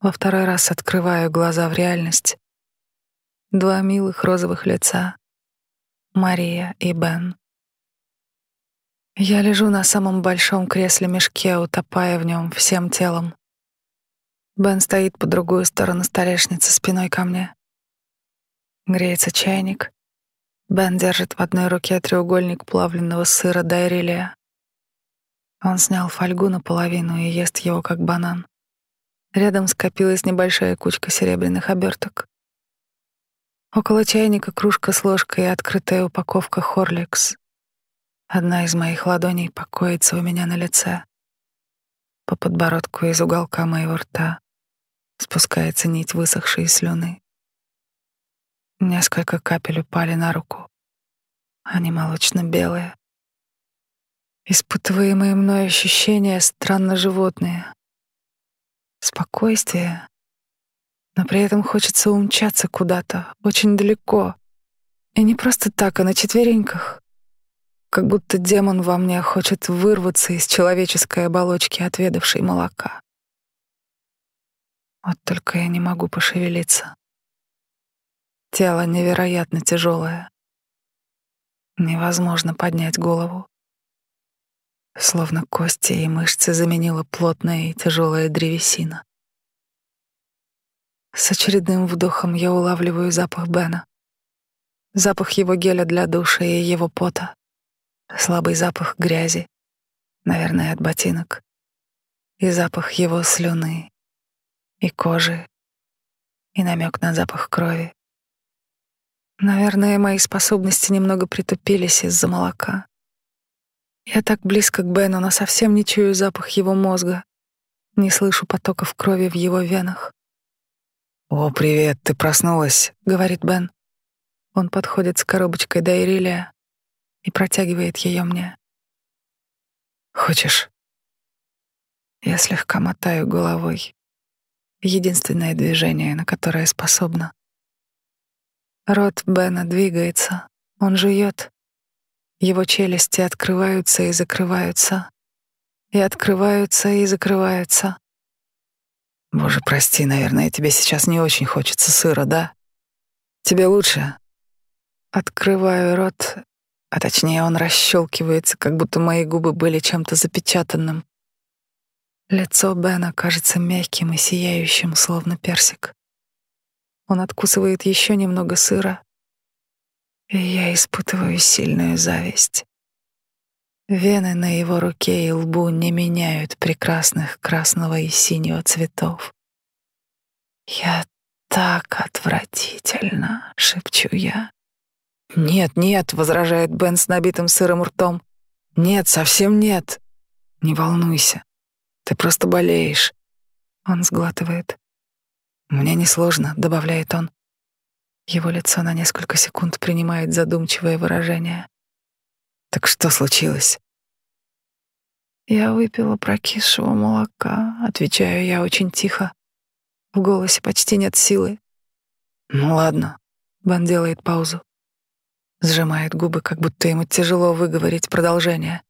Во второй раз открываю глаза в реальность. Два милых розовых лица. Мария и Бен. Я лежу на самом большом кресле-мешке, утопая в нем всем телом. Бен стоит по другую сторону столешницы спиной ко мне. Греется чайник. Бен держит в одной руке треугольник плавленного сыра дайрилия. Он снял фольгу наполовину и ест его как банан. Рядом скопилась небольшая кучка серебряных оберток. Около чайника кружка с ложкой и открытая упаковка Хорликс. Одна из моих ладоней покоится у меня на лице. По подбородку из уголка моего рта спускается нить высохшей слюны. Несколько капель упали на руку. Они молочно-белые. Испытываемые мной ощущения странно животные. Спокойствие, но при этом хочется умчаться куда-то, очень далеко. И не просто так, а на четвереньках. Как будто демон во мне хочет вырваться из человеческой оболочки, отведавшей молока. Вот только я не могу пошевелиться. Тело невероятно тяжелое. Невозможно поднять голову. Словно кости и мышцы заменила плотная и тяжелая древесина. С очередным вдохом я улавливаю запах Бена. Запах его геля для душа и его пота. Слабый запах грязи, наверное, от ботинок. И запах его слюны, и кожи, и намек на запах крови. Наверное, мои способности немного притупились из-за молока. Я так близко к Бену, но совсем не чую запах его мозга, не слышу потоков крови в его венах. «О, привет, ты проснулась», — говорит Бен. Он подходит с коробочкой Дайрилия и протягивает ее мне. «Хочешь?» Я слегка мотаю головой. Единственное движение, на которое способна. Рот Бена двигается, он жует. Его челюсти открываются и закрываются, и открываются и закрываются. Боже, прости, наверное, тебе сейчас не очень хочется сыра, да? Тебе лучше? Открываю рот, а точнее он расщелкивается, как будто мои губы были чем-то запечатанным. Лицо Бена кажется мягким и сияющим, словно персик. Он откусывает еще немного сыра, и я испытываю сильную зависть. Вены на его руке и лбу не меняют прекрасных красного и синего цветов. «Я так отвратительно», — шепчу я. «Нет, нет», — возражает Бен с набитым сырым ртом. «Нет, совсем нет. Не волнуйся. Ты просто болеешь». Он сглатывает. «Мне несложно», — добавляет он. Его лицо на несколько секунд принимает задумчивое выражение. Так что случилось? Я выпила прокисшего молока, отвечаю я очень тихо. В голосе почти нет силы. Ну ладно. Бан делает паузу. Сжимает губы, как будто ему тяжело выговорить продолжение.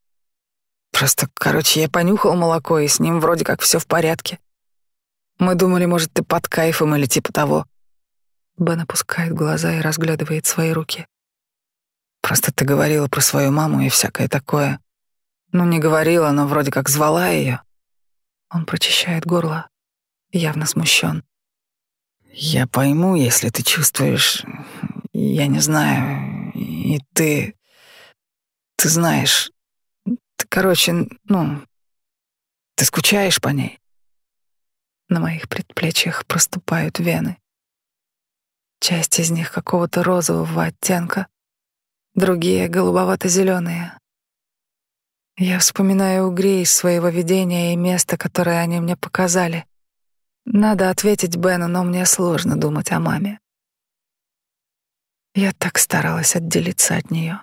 Просто, короче, я понюхал молоко, и с ним вроде как все в порядке. Мы думали, может, ты под кайфом или типа того. Бен опускает глаза и разглядывает свои руки. Просто ты говорила про свою маму и всякое такое. Ну, не говорила, но вроде как звала ее. Он прочищает горло, явно смущен. Я пойму, если ты чувствуешь, я не знаю, и ты, ты знаешь, ты, короче, ну, ты скучаешь по ней. На моих предплечьях проступают вены. Часть из них какого-то розового оттенка, другие — голубовато-зеленые. Я вспоминаю угрей из своего видения и место, которое они мне показали. Надо ответить Бену, но мне сложно думать о маме. Я так старалась отделиться от нее.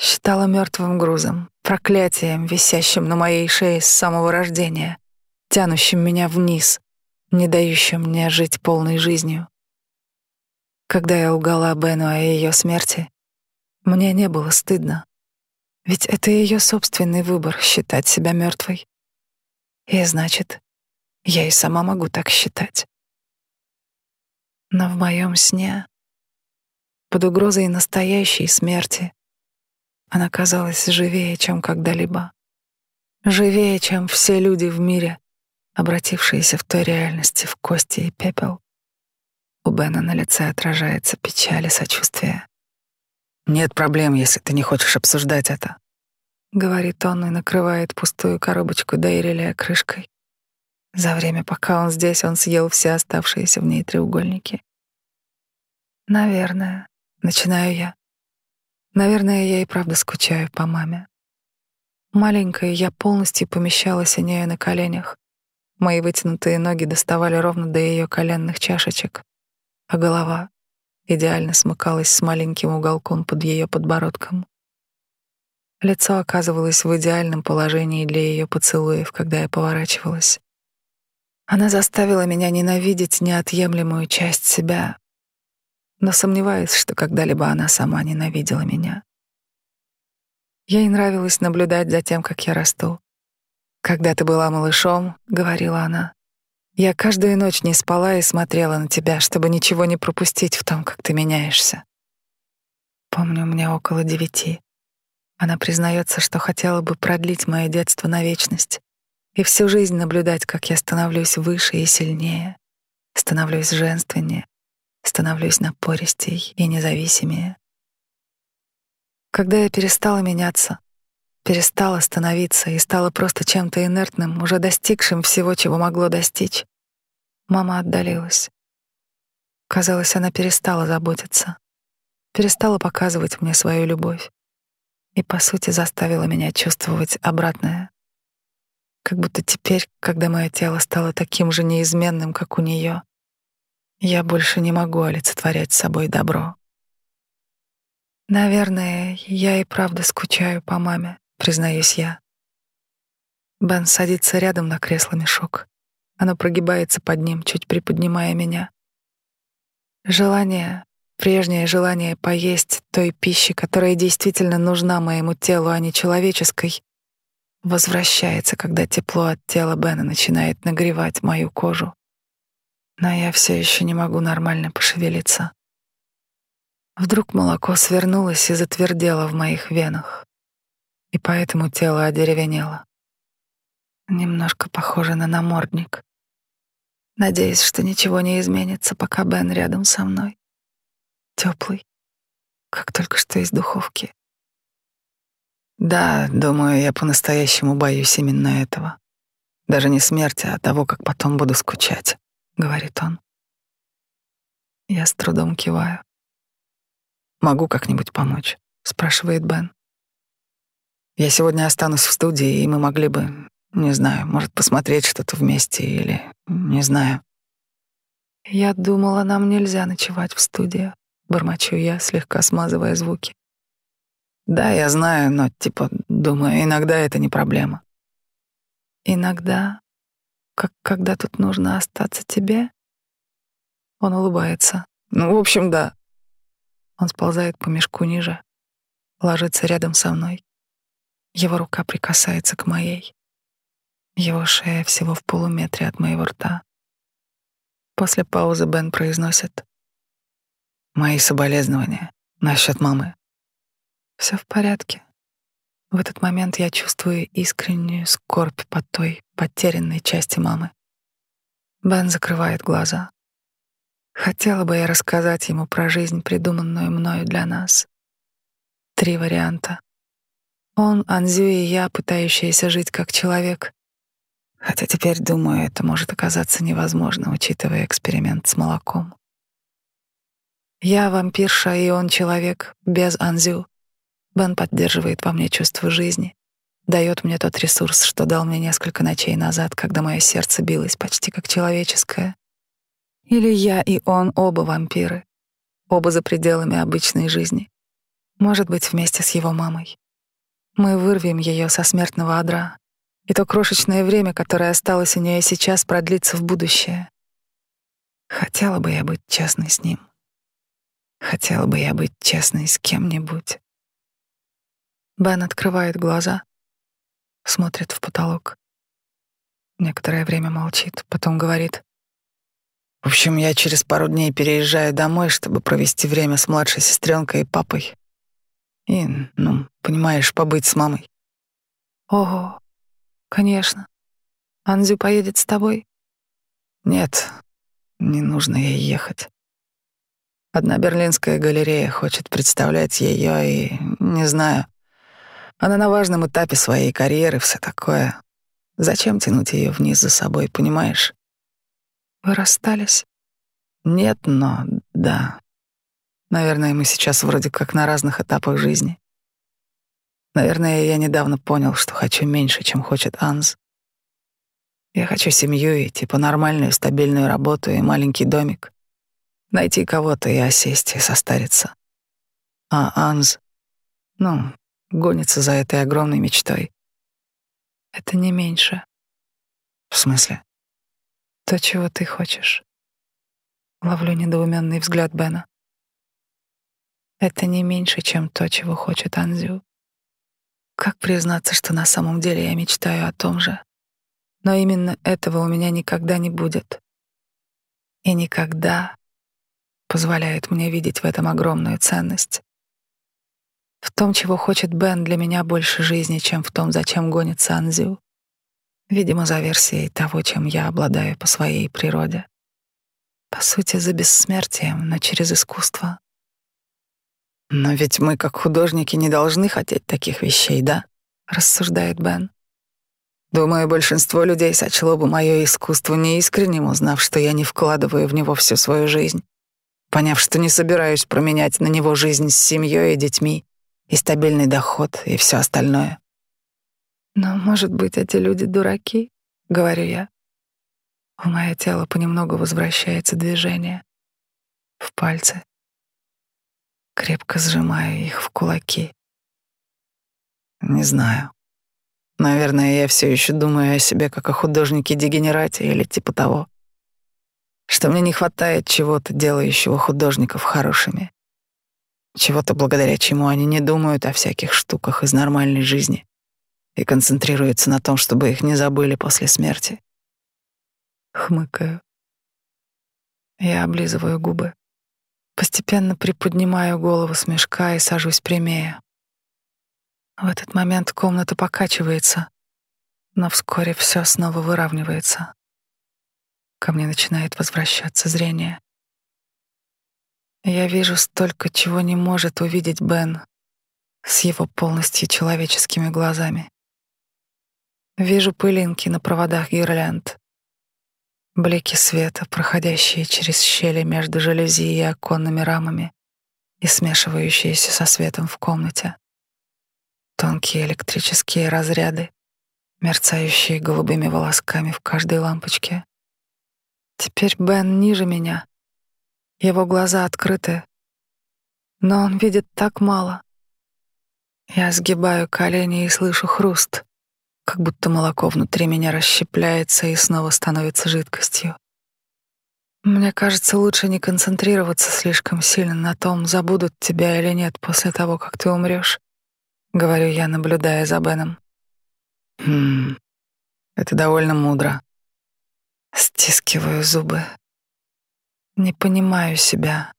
Считала мертвым грузом, проклятием, висящим на моей шее с самого рождения, тянущим меня вниз, не дающим мне жить полной жизнью. Когда я лгала Бену о ее смерти, мне не было стыдно. Ведь это ее собственный выбор — считать себя мертвой. И значит, я и сама могу так считать. Но в моем сне, под угрозой настоящей смерти, она казалась живее, чем когда-либо. Живее, чем все люди в мире, обратившиеся в той реальности в кости и пепел. У Бена на лице отражается печаль и сочувствие. Нет проблем, если ты не хочешь обсуждать это, говорит он и накрывает пустую коробочку Дейрелия крышкой. За время, пока он здесь, он съел все оставшиеся в ней треугольники. Наверное, начинаю я. Наверное, я и правда скучаю по маме. Маленькая, я полностью помещалась у нее на коленях. Мои вытянутые ноги доставали ровно до ее коленных чашечек, а голова идеально смыкалась с маленьким уголком под ее подбородком. Лицо оказывалось в идеальном положении для ее поцелуев, когда я поворачивалась. Она заставила меня ненавидеть неотъемлемую часть себя, но сомневаюсь, что когда-либо она сама ненавидела меня. Ей нравилось наблюдать за тем, как я расту. «Когда ты была малышом», — говорила она, я каждую ночь не спала и смотрела на тебя, чтобы ничего не пропустить в том, как ты меняешься. Помню, мне около девяти. Она признается, что хотела бы продлить мое детство на вечность и всю жизнь наблюдать, как я становлюсь выше и сильнее, становлюсь женственнее, становлюсь напористей и независимее. Когда я перестала меняться, перестала становиться и стала просто чем-то инертным, уже достигшим всего, чего могло достичь, Мама отдалилась. Казалось, она перестала заботиться, перестала показывать мне свою любовь и, по сути, заставила меня чувствовать обратное. Как будто теперь, когда мое тело стало таким же неизменным, как у нее, я больше не могу олицетворять собой добро. Наверное, я и правда скучаю по маме, признаюсь я. Бен садится рядом на кресло-мешок. Оно прогибается под ним, чуть приподнимая меня. Желание, прежнее желание поесть той пищи, которая действительно нужна моему телу, а не человеческой, возвращается, когда тепло от тела Бена начинает нагревать мою кожу. Но я все еще не могу нормально пошевелиться. Вдруг молоко свернулось и затвердело в моих венах, и поэтому тело одеревенело. Немножко похоже на намордник. Надеюсь, что ничего не изменится, пока Бен рядом со мной. Теплый, как только что из духовки. Да, думаю, я по-настоящему боюсь именно этого. Даже не смерти, а того, как потом буду скучать, говорит он. Я с трудом киваю. Могу как-нибудь помочь, спрашивает Бен. Я сегодня останусь в студии, и мы могли бы не знаю, может, посмотреть что-то вместе или... Не знаю. Я думала, нам нельзя ночевать в студии. Бормочу я, слегка смазывая звуки. Да, я знаю, но, типа, думаю, иногда это не проблема. Иногда? Как когда тут нужно остаться тебе? Он улыбается. Ну, в общем, да. Он сползает по мешку ниже, ложится рядом со мной. Его рука прикасается к моей. Его шея всего в полуметре от моего рта. После паузы Бен произносит. «Мои соболезнования насчет мамы». Все в порядке. В этот момент я чувствую искреннюю скорбь по той потерянной части мамы. Бен закрывает глаза. Хотела бы я рассказать ему про жизнь, придуманную мною для нас. Три варианта. Он, Анзю и я, пытающиеся жить как человек, Хотя теперь, думаю, это может оказаться невозможно, учитывая эксперимент с молоком. Я вампирша, и он человек, без Анзю. Бен поддерживает во мне чувство жизни, дает мне тот ресурс, что дал мне несколько ночей назад, когда мое сердце билось почти как человеческое. Или я и он оба вампиры, оба за пределами обычной жизни. Может быть, вместе с его мамой. Мы вырвем ее со смертного одра, и то крошечное время, которое осталось у нее сейчас, продлится в будущее. Хотела бы я быть честной с ним. Хотела бы я быть честной с кем-нибудь. Бен открывает глаза, смотрит в потолок. Некоторое время молчит, потом говорит. В общем, я через пару дней переезжаю домой, чтобы провести время с младшей сестренкой и папой. И, ну, понимаешь, побыть с мамой. Ого, конечно. Анзю поедет с тобой? Нет, не нужно ей ехать. Одна берлинская галерея хочет представлять ее, и не знаю, она на важном этапе своей карьеры, все такое. Зачем тянуть ее вниз за собой, понимаешь? Вы расстались? Нет, но да. Наверное, мы сейчас вроде как на разных этапах жизни. Наверное, я недавно понял, что хочу меньше, чем хочет Анз. Я хочу семью и типа нормальную, стабильную работу и маленький домик. Найти кого-то и осесть, и состариться. А Анз, ну, гонится за этой огромной мечтой. Это не меньше. В смысле? То, чего ты хочешь. Ловлю недоуменный взгляд Бена. Это не меньше, чем то, чего хочет Анзю. Как признаться, что на самом деле я мечтаю о том же? Но именно этого у меня никогда не будет. И никогда позволяет мне видеть в этом огромную ценность. В том, чего хочет Бен, для меня больше жизни, чем в том, зачем гонится Анзю. Видимо, за версией того, чем я обладаю по своей природе. По сути, за бессмертием, но через искусство. Но ведь мы, как художники, не должны хотеть таких вещей, да? рассуждает Бен. Думаю, большинство людей сочло бы мое искусство неискренним, узнав, что я не вкладываю в него всю свою жизнь, поняв, что не собираюсь променять на него жизнь с семьей и детьми, и стабильный доход, и все остальное. Но, может быть, эти люди дураки, говорю я. В мое тело понемногу возвращается движение. В пальцы. Крепко сжимаю их в кулаки. Не знаю. Наверное, я все еще думаю о себе как о художнике-дегенерате или типа того. Что мне не хватает чего-то, делающего художников хорошими чего-то благодаря чему они не думают о всяких штуках из нормальной жизни и концентрируются на том, чтобы их не забыли после смерти. Хмыкаю. Я облизываю губы. Постепенно приподнимаю голову с мешка и сажусь прямее. В этот момент комната покачивается, но вскоре все снова выравнивается. Ко мне начинает возвращаться зрение. Я вижу столько, чего не может увидеть Бен с его полностью человеческими глазами. Вижу пылинки на проводах гирлянд, блики света, проходящие через щели между жалюзи и оконными рамами и смешивающиеся со светом в комнате. Тонкие электрические разряды, мерцающие голубыми волосками в каждой лампочке. Теперь Бен ниже меня, его глаза открыты, но он видит так мало. Я сгибаю колени и слышу хруст, как будто молоко внутри меня расщепляется и снова становится жидкостью. Мне кажется, лучше не концентрироваться слишком сильно на том, забудут тебя или нет после того, как ты умрешь, говорю я, наблюдая за Беном. Хм, это довольно мудро. Стискиваю зубы. Не понимаю себя.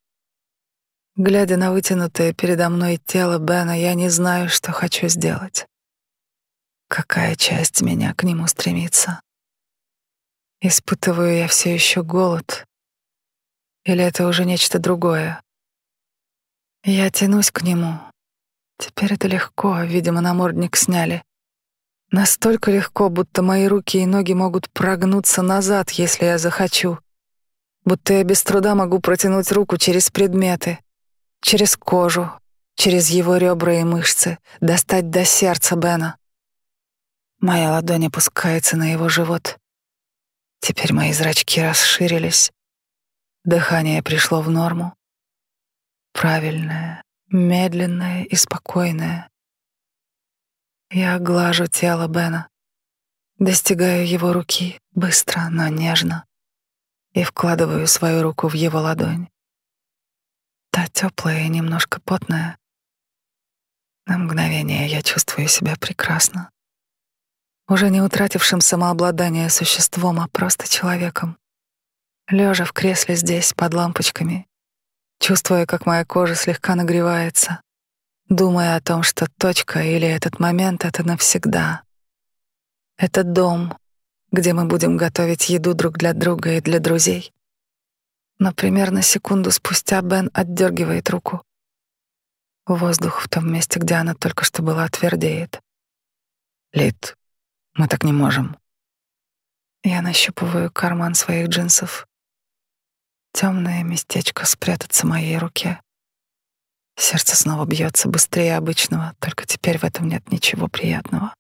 Глядя на вытянутое передо мной тело Бена, я не знаю, что хочу сделать. Какая часть меня к нему стремится? Испытываю я все еще голод? Или это уже нечто другое? Я тянусь к нему. Теперь это легко, видимо, намордник сняли. Настолько легко, будто мои руки и ноги могут прогнуться назад, если я захочу. Будто я без труда могу протянуть руку через предметы, через кожу, через его ребра и мышцы, достать до сердца Бена. Моя ладонь опускается на его живот. Теперь мои зрачки расширились. Дыхание пришло в норму. Правильное, медленное и спокойное. Я глажу тело Бена, достигаю его руки быстро, но нежно и вкладываю свою руку в его ладонь. Та теплая и немножко потная. На мгновение я чувствую себя прекрасно. Уже не утратившим самообладание существом, а просто человеком. Лежа в кресле здесь под лампочками, чувствуя, как моя кожа слегка нагревается, думая о том, что точка или этот момент — это навсегда. Это дом, где мы будем готовить еду друг для друга и для друзей. Но примерно секунду спустя Бен отдергивает руку. Воздух в том месте, где она только что была, твердеет. Лид, мы так не можем. Я нащупываю карман своих джинсов. Темное местечко спрятаться моей руке. Сердце снова бьется быстрее обычного, только теперь в этом нет ничего приятного.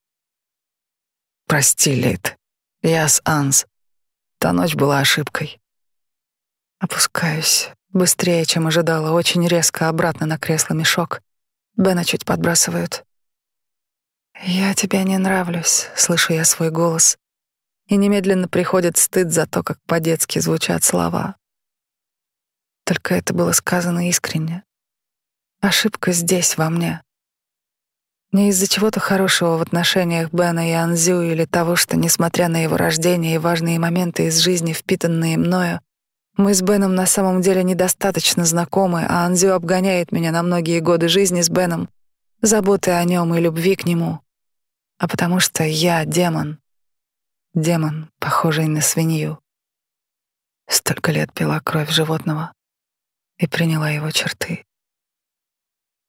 Прости, Лид. Я с Анс. Та ночь была ошибкой. Опускаюсь быстрее, чем ожидала, очень резко обратно на кресло-мешок. Бена чуть подбрасывают. «Я тебе не нравлюсь», — слышу я свой голос. И немедленно приходит стыд за то, как по-детски звучат слова. Только это было сказано искренне. Ошибка здесь, во мне. Не из-за чего-то хорошего в отношениях Бена и Анзю или того, что, несмотря на его рождение и важные моменты из жизни, впитанные мною, мы с Беном на самом деле недостаточно знакомы, а Анзю обгоняет меня на многие годы жизни с Беном, заботы о нем и любви к нему. А потому что я демон. Демон, похожий на свинью. Столько лет пила кровь животного и приняла его черты.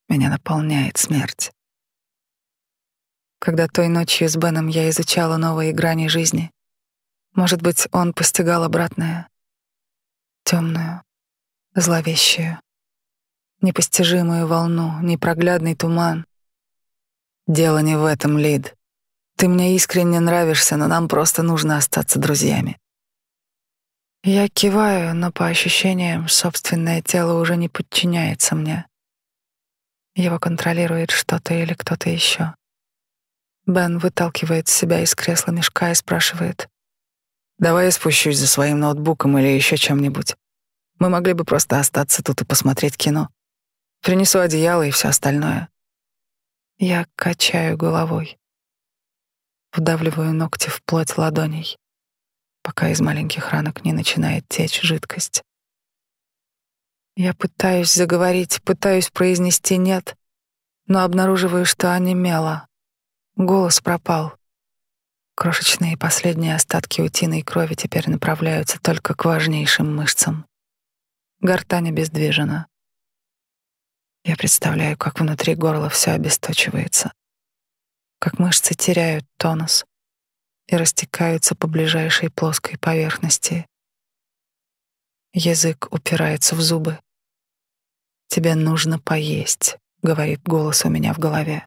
Меня наполняет смерть. Когда той ночью с Беном я изучала новые грани жизни, может быть, он постигал обратное, темную, зловещую, непостижимую волну, непроглядный туман. Дело не в этом, Лид. Ты мне искренне нравишься, но нам просто нужно остаться друзьями. Я киваю, но по ощущениям собственное тело уже не подчиняется мне. Его контролирует что-то или кто-то еще. Бен выталкивает себя из кресла мешка и спрашивает. «Давай я спущусь за своим ноутбуком или еще чем-нибудь. Мы могли бы просто остаться тут и посмотреть кино. Принесу одеяло и все остальное». Я качаю головой. Вдавливаю ногти в плоть ладоней, пока из маленьких ранок не начинает течь жидкость. Я пытаюсь заговорить, пытаюсь произнести «нет», но обнаруживаю, что онемела. Голос пропал. Крошечные последние остатки утиной крови теперь направляются только к важнейшим мышцам. Гортань обездвижена. Я представляю, как внутри горла все обесточивается, как мышцы теряют тонус и растекаются по ближайшей плоской поверхности, Язык упирается в зубы. «Тебе нужно поесть», — говорит голос у меня в голове.